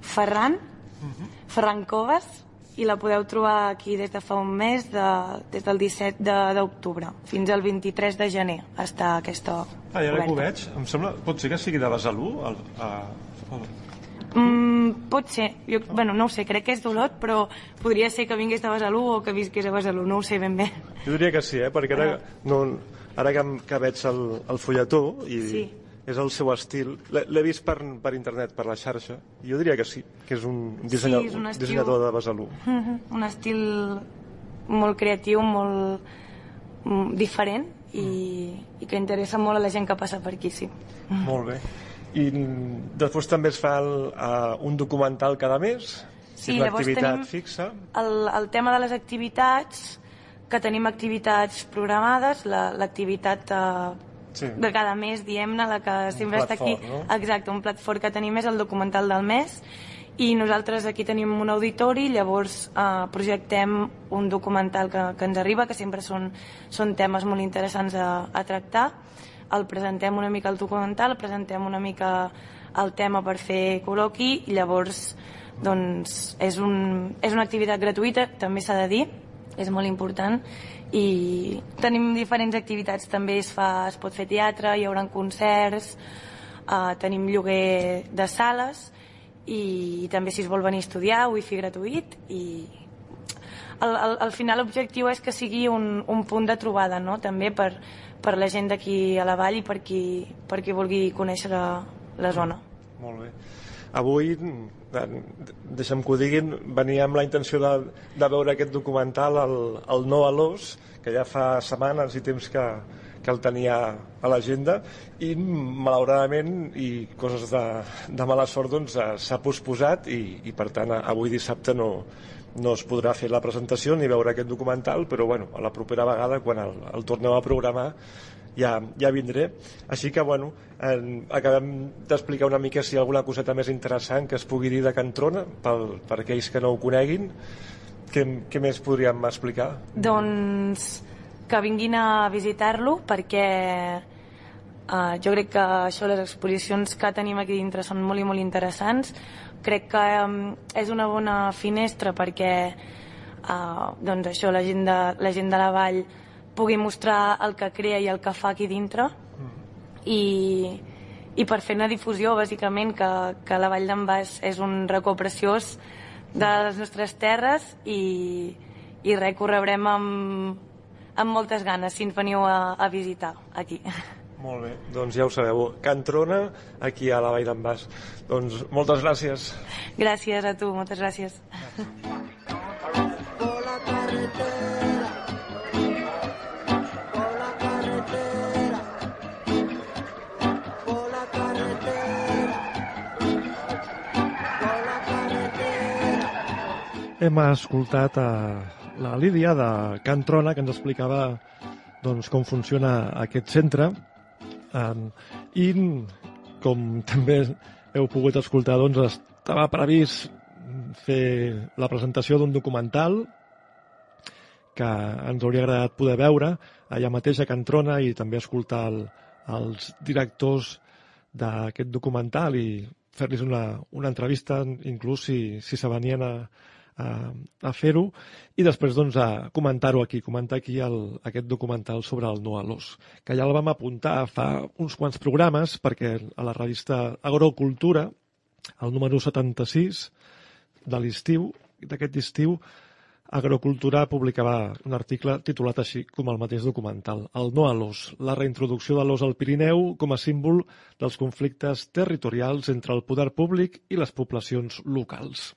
Ferran, uh -huh. Ferran Coves, i la podeu trobar aquí des de fa un mes, de, des del 17 d'octubre fins al 23 de gener està aquesta ah, ja que ho veig, em sembla, pot ser que sigui de Besalú? El, a, el... Mm, pot ser, jo, bueno, no ho sé, crec que és d'Olot, però podria ser que vingués de Besalú o que visqués a Besalú, no ho sé ben bé. Jo diria que sí, eh? perquè ara, no, ara que, que veig el, el fulletó i, sí és el seu estil. L'he vist per, per internet, per la xarxa. Jo diria que sí, que és un, dissenyador, sí, és un estil... dissenyador de Besalú. Un estil molt creatiu, molt mm, diferent i, i que interessa molt a la gent que passa per aquí, sí. Molt bé. I després també es fa el, uh, un documental cada mes? Sí, és una activitat fixa? El, el tema de les activitats, que tenim activitats programades, l'activitat la, uh, sí. de cada mes, diem-ne, la que sempre està aquí. Fort, no? Exacte, un plat fort que tenim és el documental del mes i nosaltres aquí tenim un auditori, llavors eh, projectem un documental que, que ens arriba, que sempre són, són temes molt interessants a, a tractar, el presentem una mica el documental, presentem una mica el tema per fer col·loqui i llavors doncs, és, un, és una activitat gratuïta, també s'ha de dir, és molt important. I tenim diferents activitats també es, fa, es pot fer teatre, hi haurà concerts uh, tenim lloguer de sales i també si es vol venir a estudiar wifi gratuït i al, al, al final l'objectiu és que sigui un, un punt de trobada no? també per, per la gent d'aquí a la vall i per qui, per qui vulgui conèixer la, la zona. Molt bé. Avui deixem que ho diguin, venia amb la intenció de, de veure aquest documental, el, el No a l'Os, que ja fa setmanes i temps que, que el tenia a l'agenda i malauradament i coses de, de mala sort doncs eh, s'ha posposat i, i per tant avui dissabte no, no es podrà fer la presentació ni veure aquest documental però bueno, a la propera vegada quan el, el torneu a programar ja, ja vindré. Així que, bueno, eh, acabem d'explicar una mica si alguna coseta més interessant que es pugui dir de Cantrona, pel, per aquells que no ho coneguin. Què, què més podríem explicar? Doncs que vinguin a visitar-lo perquè eh, jo crec que això, les exposicions que tenim aquí dintre són molt i molt interessants. Crec que eh, és una bona finestra perquè eh, doncs això, la gent, de, la gent de la vall pugui mostrar el que crea i el que fa aquí dintre i, i per fer una difusió bàsicament que, que la Vall d'en Bas és un racó preciós de les nostres terres i, i res que ho rebrem amb, amb moltes ganes si ens veniu a, a visitar aquí. Molt bé, doncs ja ho sabeu, Can Trona, aquí a la Vall d'en Bas. Doncs moltes gràcies. Gràcies a tu, moltes gràcies. gràcies. Hem escoltat a la Lídia de Can Trona, que ens explicava doncs, com funciona aquest centre. Um, I, com també heu pogut escoltar, doncs, estava previst fer la presentació d'un documental que ens hauria agradat poder veure allà mateix a Can Trona i també escoltar el, els directors d'aquest documental i fer-los una, una entrevista, inclús si, si se venien a, a, a fer-ho, i després doncs, a comentar-ho aquí, comentar aquí el, aquest documental sobre el Noa Los, que ja el vam apuntar fa uns quants programes, perquè a la revista Agrocultura, el número 76 de l'estiu, d'aquest estiu, Agrocultura publicava un article titulat així com el mateix documental, El no a l'os, la reintroducció de l'os al Pirineu com a símbol dels conflictes territorials entre el poder públic i les poblacions locals.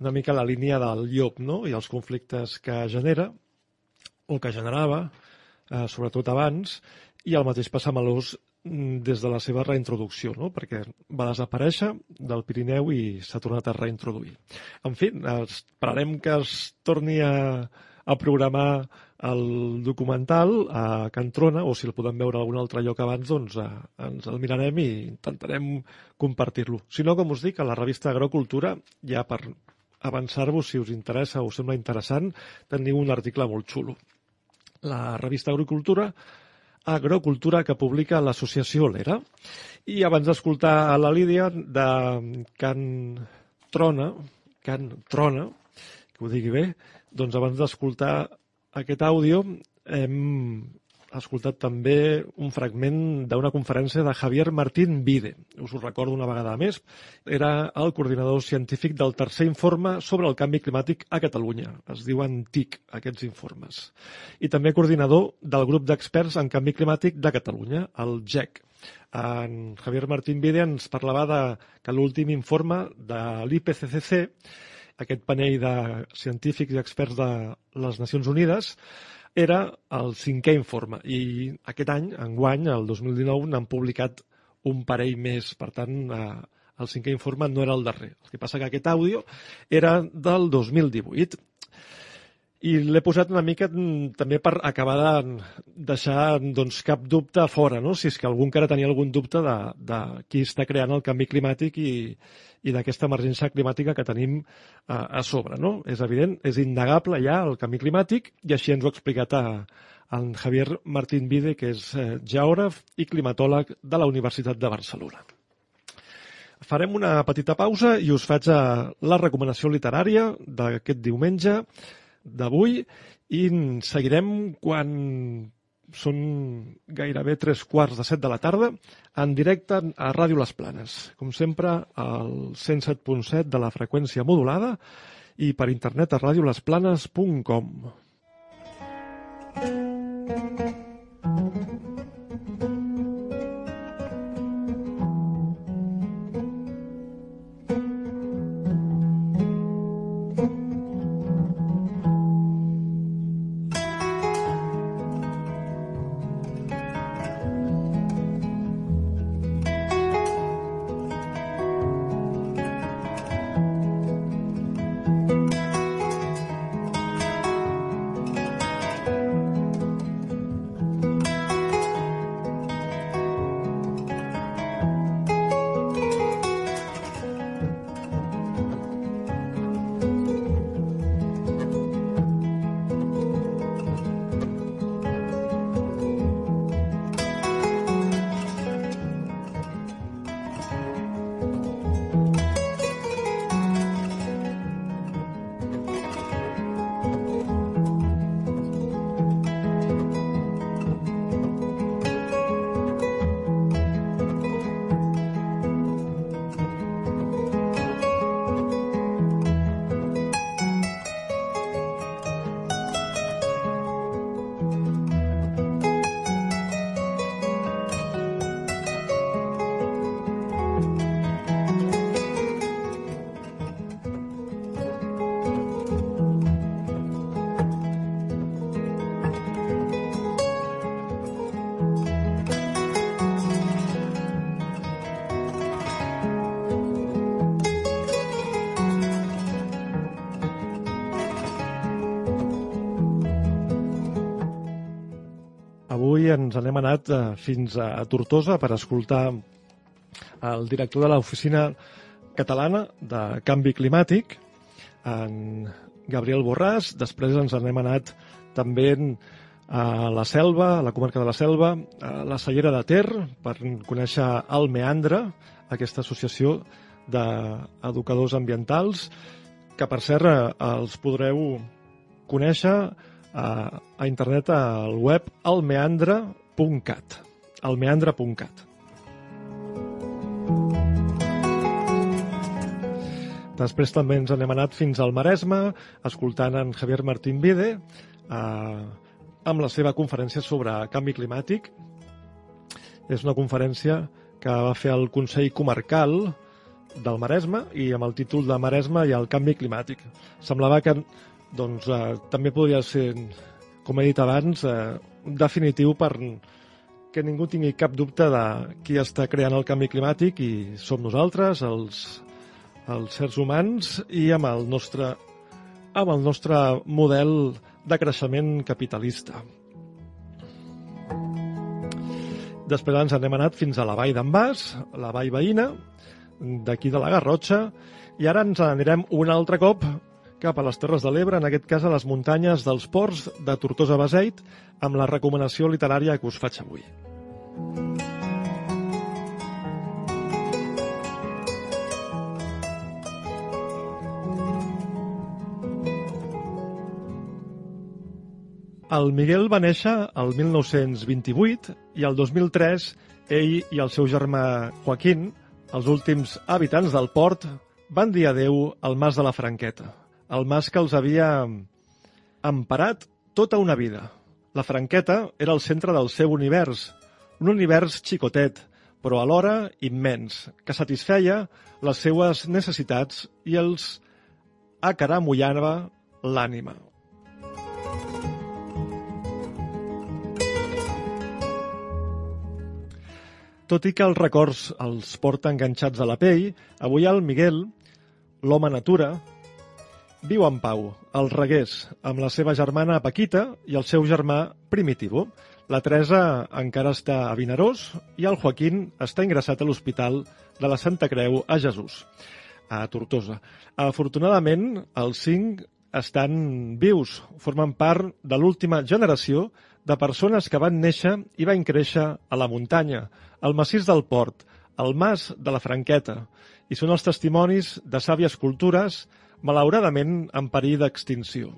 Una mica la línia del llop no? i els conflictes que genera, o que generava, eh, sobretot abans, i el mateix passa amb l'os Mm, des de la seva reintroducció, no? perquè va desaparèixer del Pirineu i s'ha tornat a reintroduir. En fi, esperarem que es torni a, a programar el documental a Cantrona, o si el podem veure a algun altre lloc abans, doncs eh, ens el mirarem i intentarem compartir-lo. Si no, com us dic, a la revista Agrocultura, ja per avançar-vos, si us interessa o us sembla interessant, teniu un article molt xulo. La revista Agrocultura Agrocultura que publica l'associació Lera. I abans d'escoltar a la Lídia de Can Trona, Can Trona, que ho digui bé, doncs abans d'escoltar aquest àudio hem escoltat també un fragment d'una conferència de Javier Martín Vide. Us ho recordo una vegada més. Era el coordinador científic del tercer informe sobre el canvi climàtic a Catalunya. Es diuen TIC, aquests informes. I també coordinador del grup d'experts en canvi climàtic de Catalunya, el GEC. En Javier Martín Vide ens parlava de que l'últim informe de l'IPCCC, aquest panell de científics i experts de les Nacions Unides, era el cinquè informe i aquest any, enguany, el 2019, n'han publicat un parell més. Per tant, eh, el cinquè informe no era el darrer. El que passa que aquest àudio era del 2018 i l'he posat una mica mm, també per acabar de deixar doncs, cap dubte fora, no? si és que algú encara tenia algun dubte de, de qui està creant el canvi climàtic i, i d'aquesta emergència climàtica que tenim a, a sobre. No? És evident, és innegable ja el canvi climàtic i així ens ho ha explicat a, en Javier Martín Vide, que és eh, geògraf i climatòleg de la Universitat de Barcelona. Farem una petita pausa i us faig la recomanació literària d'aquest diumenge, d'avui i seguirem quan són gairebé tres quarts de set de la tarda en directe a Ràdio Les Planes. Com sempre, al 107.7 de la freqüència modulada i per internet a radiolesplanes.com. ens n'hem anat eh, fins a Tortosa per escoltar el director de l'Oficina Catalana de Canvi Climàtic, en Gabriel Borràs. Després ens n'hem anat també a la Selva, a la comarca de la Selva, a la Cellera de Ter, per conèixer el Meandre, aquesta associació d'educadors ambientals, que per cert eh, els podreu conèixer a, a internet al web almeandre.cat almeandre.cat Després també ens n'hem anat fins al Maresme, escoltant en Javier Martín Vide, eh, amb la seva conferència sobre canvi climàtic. És una conferència que va fer el Consell Comarcal del Maresme i amb el títol de Maresme i el canvi climàtic. Semblava que doncs, eh, també podria ser, com he dit abans, eh, definitiu per que ningú tingui cap dubte de qui està creant el canvi climàtic i som nosaltres, els, els sers humans, i amb el nostre, amb el nostre model de creixement capitalista. Després ens n'hem anat fins a la vall d'en Bas, la vall veïna, d'aquí de la Garrotxa, i ara ens anirem un altre cop cap a les Terres de l'Ebre, en aquest cas a les muntanyes dels ports de Tortosa-Beseit, amb la recomanació literària que us faig avui. El Miguel va néixer el 1928 i el 2003 ell i el seu germà Joaquín, els últims habitants del port, van dir adeu al Mas de la Franqueta el mas que els havia emparat tota una vida. La Franqueta era el centre del seu univers, un univers xicotet, però alhora immens, que satisfeia les seues necessitats i els acaramullava l'ànima. Tot i que els records els porta enganxats a la pell, avui el Miguel, l'home natura, Viu en pau, al Reguers, amb la seva germana Paquita i el seu germà Primitivo. La Teresa encara està a Vinaròs i el Joaquín està ingressat a l'Hospital de la Santa Creu a Jesús, a Tortosa. Afortunadament, els cinc estan vius, formen part de l'última generació de persones que van néixer i van créixer a la muntanya, al massís del Port, al mas de la Franqueta, i són els testimonis de sàvies cultures malauradament en perill d'extinció.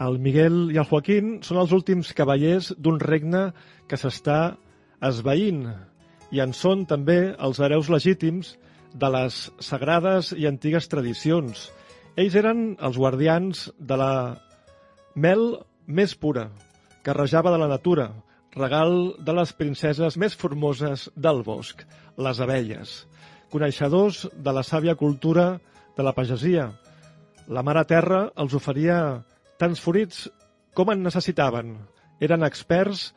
El Miguel i el Joaquín són els últims cavallers d'un regne que s'està esveint i en són també els hereus legítims de les sagrades i antigues tradicions. Ells eren els guardians de la mel més pura, que rejava de la natura, regal de les princeses més formoses del bosc, les abelles, coneixedors de la sàvia cultura de la pagesia. La mare terra els oferia tants fruits com en necessitaven. Eren experts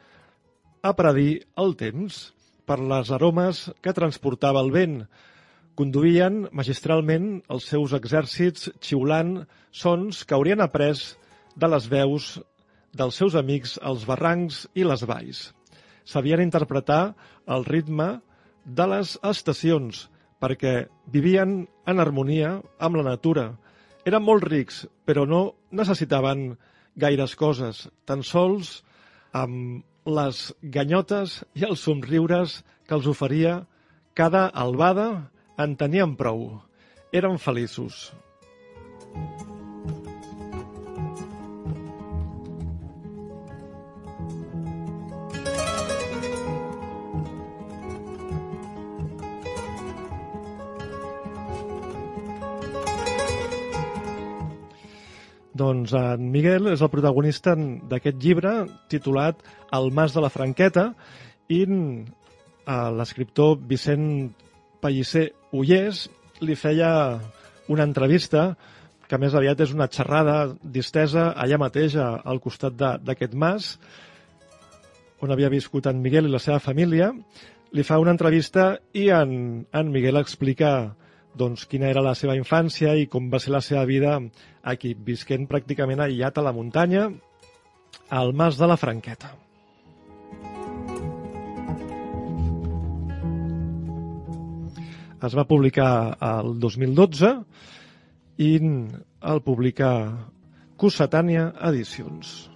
a predir el temps per les aromes que transportava el vent. Conduïen magistralment els seus exèrcits xiulant sons que haurien après de les veus dels seus amics els barrancs i les valls. Sabien interpretar el ritme de les estacions perquè vivien en harmonia amb la natura. Eren molt rics, però no necessitaven gaires coses, tan sols amb les ganyotes i els somriures que els oferia cada albada en tenien prou. Eren feliços. Doncs en Miguel és el protagonista d'aquest llibre titulat El mas de la Franqueta i eh, l'escriptor Vicent Pellicer Ullés li feia una entrevista que més aviat és una xerrada distesa allà mateix al costat d'aquest mas on havia viscut en Miguel i la seva família. Li fa una entrevista i en, en Miguel explica doncs, quina era la seva infància i com va ser la seva vida aquí, visquent pràcticament aïllat a la muntanya, al Mas de la Franqueta. Es va publicar el 2012 i el publica Cossetània Edicions.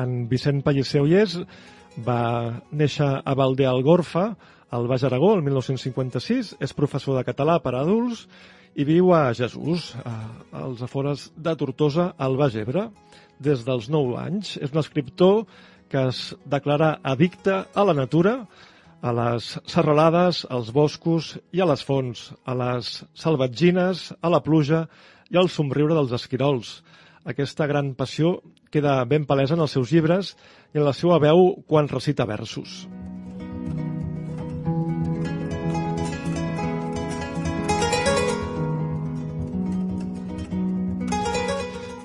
En Vicent Pellicer Ullés va néixer a Valde Algorfa, al Baix Aragó, el 1956, és professor de català per a adults i viu a Jesús, als afores de Tortosa, al Baix Ebre, des dels 9 anys. És un escriptor que es declara addicte a la natura, a les serralades, als boscos i a les fonts, a les salvatgines, a la pluja i al somriure dels esquirols. Aquesta gran passió queda ben palesa en els seus llibres i en la seva veu quan recita versos.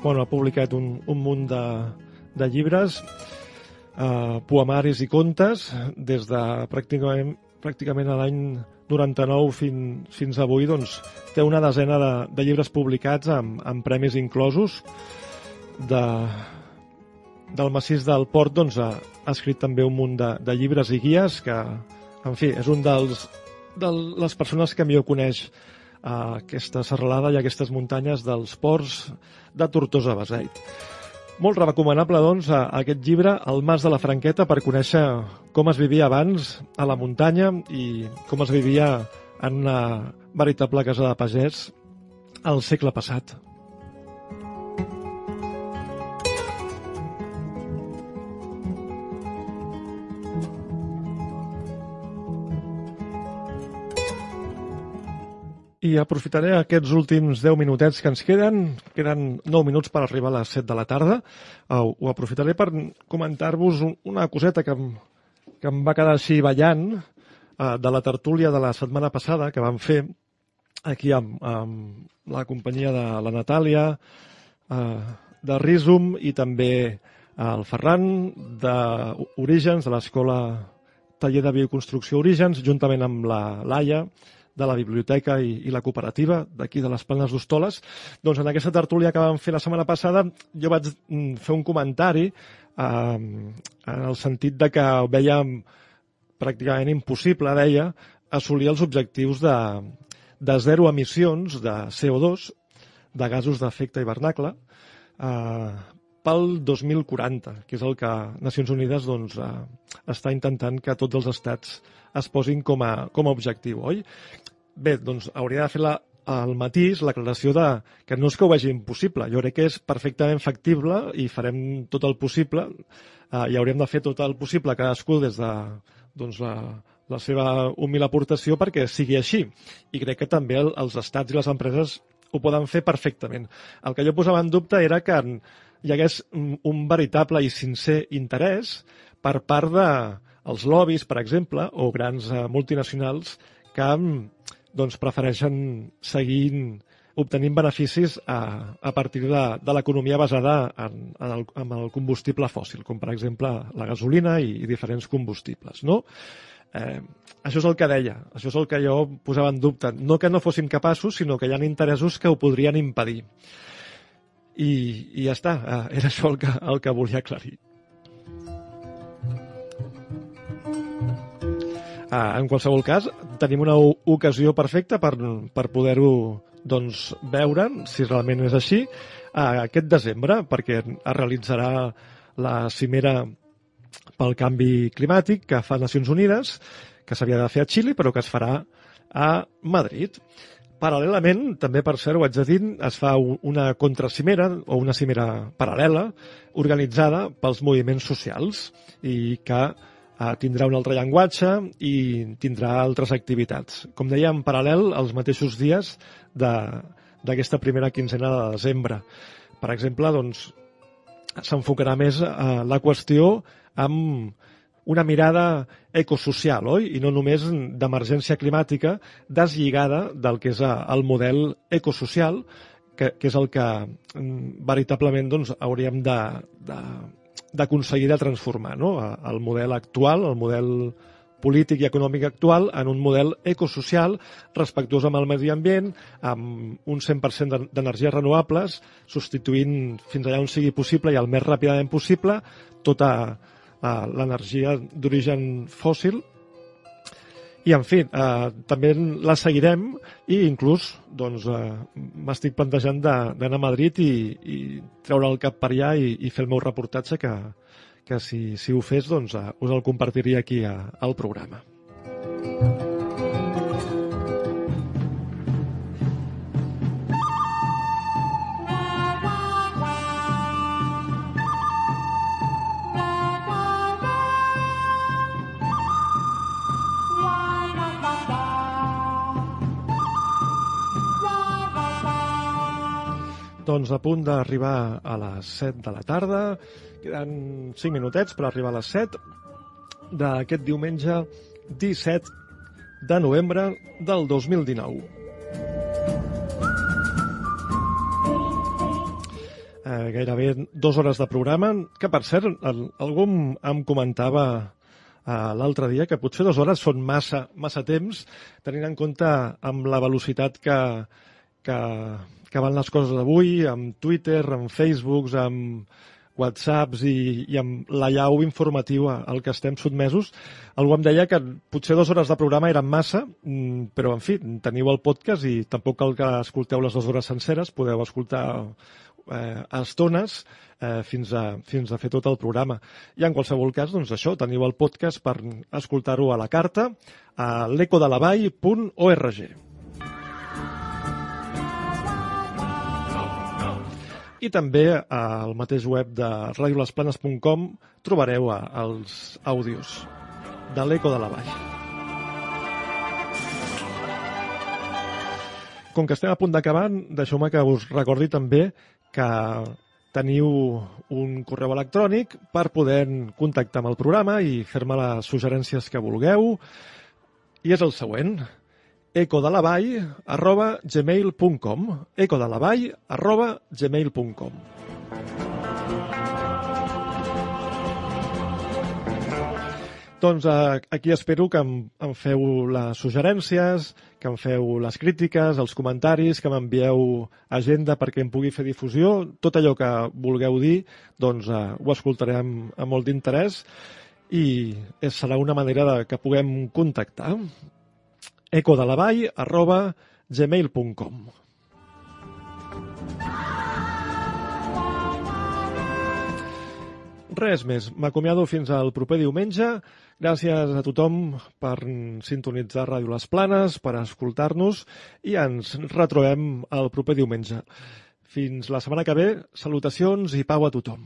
Bueno, ha publicat un, un munt de, de llibres, eh, poemaris i contes, des de pràcticament, pràcticament l'any 99 fin, fins avui, doncs, té una desena de, de llibres publicats amb, amb premis inclosos. De, del massís del Port doncs, ha, ha escrit també un munt de, de llibres i guies que, en fi, és un dels de les persones que millor coneix uh, aquesta serralada i aquestes muntanyes dels ports de Tortosa Beseit. Molt recomanable, doncs, a, a aquest llibre, El Mas de la Franqueta, per conèixer com es vivia abans a la muntanya i com es vivia en una veritable casa de pagès al segle passat. I aprofitaré aquests últims 10 minutets que ens queden, queden 9 minuts per arribar a les 7 de la tarda, uh, ho aprofitaré per comentar-vos una coseta que em, que em va quedar així ballant uh, de la tertúlia de la setmana passada que vam fer aquí amb, amb la companyia de la Natàlia, uh, de Rizum i també el Ferran d'Orígens, de l'Escola Taller de Bioconstrucció Orígens, juntament amb la Laia, de la biblioteca i, i la cooperativa d'aquí de les Planes d'Hostoles, doncs en aquesta tertúlia que vam fer la setmana passada jo vaig mm, fer un comentari eh, en el sentit de que vèiem pràcticament impossible, deia, assolir els objectius de, de zero emissions de CO2, de gasos d'efecte hivernacle, eh, pel 2040, que és el que Nacions Unides doncs, eh, està intentant que tots els estats es posin com a, com a objectiu, oi? Bé, doncs hauria de fer la, el matís, l'aclaració de que no és que ho vegi impossible, jo crec que és perfectament factible i farem tot el possible eh, i hauríem de fer tot el possible cadascú des de doncs, la, la seva humil aportació perquè sigui així. I crec que també el, els estats i les empreses ho poden fer perfectament. El que jo posava en dubte era que hi hagués un veritable i sincer interès per part de els lobbies, per exemple, o grans eh, multinacionals que doncs, prefereixen seguir obtenint beneficis a, a partir de, de l'economia basada en, en, el, en el combustible fòssil, com per exemple la gasolina i, i diferents combustibles. No? Eh, això és el que deia, això és el que jo posava en dubte. No que no fossin capaços, sinó que hi ha interessos que ho podrien impedir i, i ja està, eh, era això el que, el que volia aclarir. Ah, en qualsevol cas, tenim una ocasió perfecta per, per poder-ho doncs, veure, si realment és així, aquest desembre, perquè es realitzarà la cimera pel canvi climàtic que fa Nacions Unides, que s'havia de fer a Xile, però que es farà a Madrid. Paral·lelament, també per cert, ho haig de dir, es fa una contracimera o una cimera paral·lela organitzada pels moviments socials i que tindrà un altre llenguatge i tindrà altres activitats. Com deia, en paral·lel als mateixos dies d'aquesta primera quinzena de desembre. Per exemple, doncs, s'enfocarà més eh, la qüestió amb una mirada ecosocial, oi? I no només d'emergència climàtica, deslligada del que és eh, el model ecosocial, que, que és el que mm, veritablement doncs, hauríem de, de, d'aconseguir de transformar no? el model actual, el model polític i econòmic actual en un model ecosocial respectuós amb el medi ambient, amb un 100% d'energies renovables, substituint fins allà on sigui possible i el més ràpidament possible tota eh, l'energia d'origen fòssil i, en fi, eh, també la seguirem i inclús doncs, eh, m'estic plantejant d'anar a Madrid i, i treure el cap per allà i, i fer el meu reportatge que, que si, si ho fes doncs, eh, us el compartiria aquí a, al programa. Doncs a punt d'arribar a les 7 de la tarda, queden 5 minutets per arribar a les 7 d'aquest diumenge 17 de novembre del 2019. Eh, gairebé dues hores de programa, que per cert, el, algú em comentava eh, l'altre dia que potser dues hores són massa, massa temps, tenint en compte amb la velocitat que, que, que van les coses d'avui, amb Twitter, amb Facebooks, amb whatsapps i, i amb la llau informativa al que estem sotmesos, algú em deia que potser dues hores de programa eren massa, mm, però, en fi, teniu el podcast i tampoc cal que escolteu les dues hores senceres, podeu escoltar eh, estones eh, fins, a, fins a fer tot el programa. I en qualsevol cas, doncs això, teniu el podcast per escoltar-ho a la carta a l'ecodelavall.org. i també al mateix web de radiolesplanes.com trobareu els àudios de l'Eco de la Vall. Com que estem a punt d'acabar, deixeu-me que us recordi també que teniu un correu electrònic per poder contactar amb el programa i fer-me les suggerències que vulgueu. I és el següent, ecodelavall arroba gmail.com ecodelavall arroba gmail.com Doncs eh, aquí espero que em, em feu les suggerències, que em feu les crítiques, els comentaris, que m'envieu agenda perquè em pugui fer difusió. Tot allò que vulgueu dir, doncs eh, ho escoltaré amb, amb molt d'interès i serà una manera de que puguem contactar ecodelavall arroba gmail.com Res més. M'acomiado fins al proper diumenge. Gràcies a tothom per sintonitzar Ràdio Les Planes, per escoltar-nos i ens retrobem el proper diumenge. Fins la setmana que ve, salutacions i pau a tothom.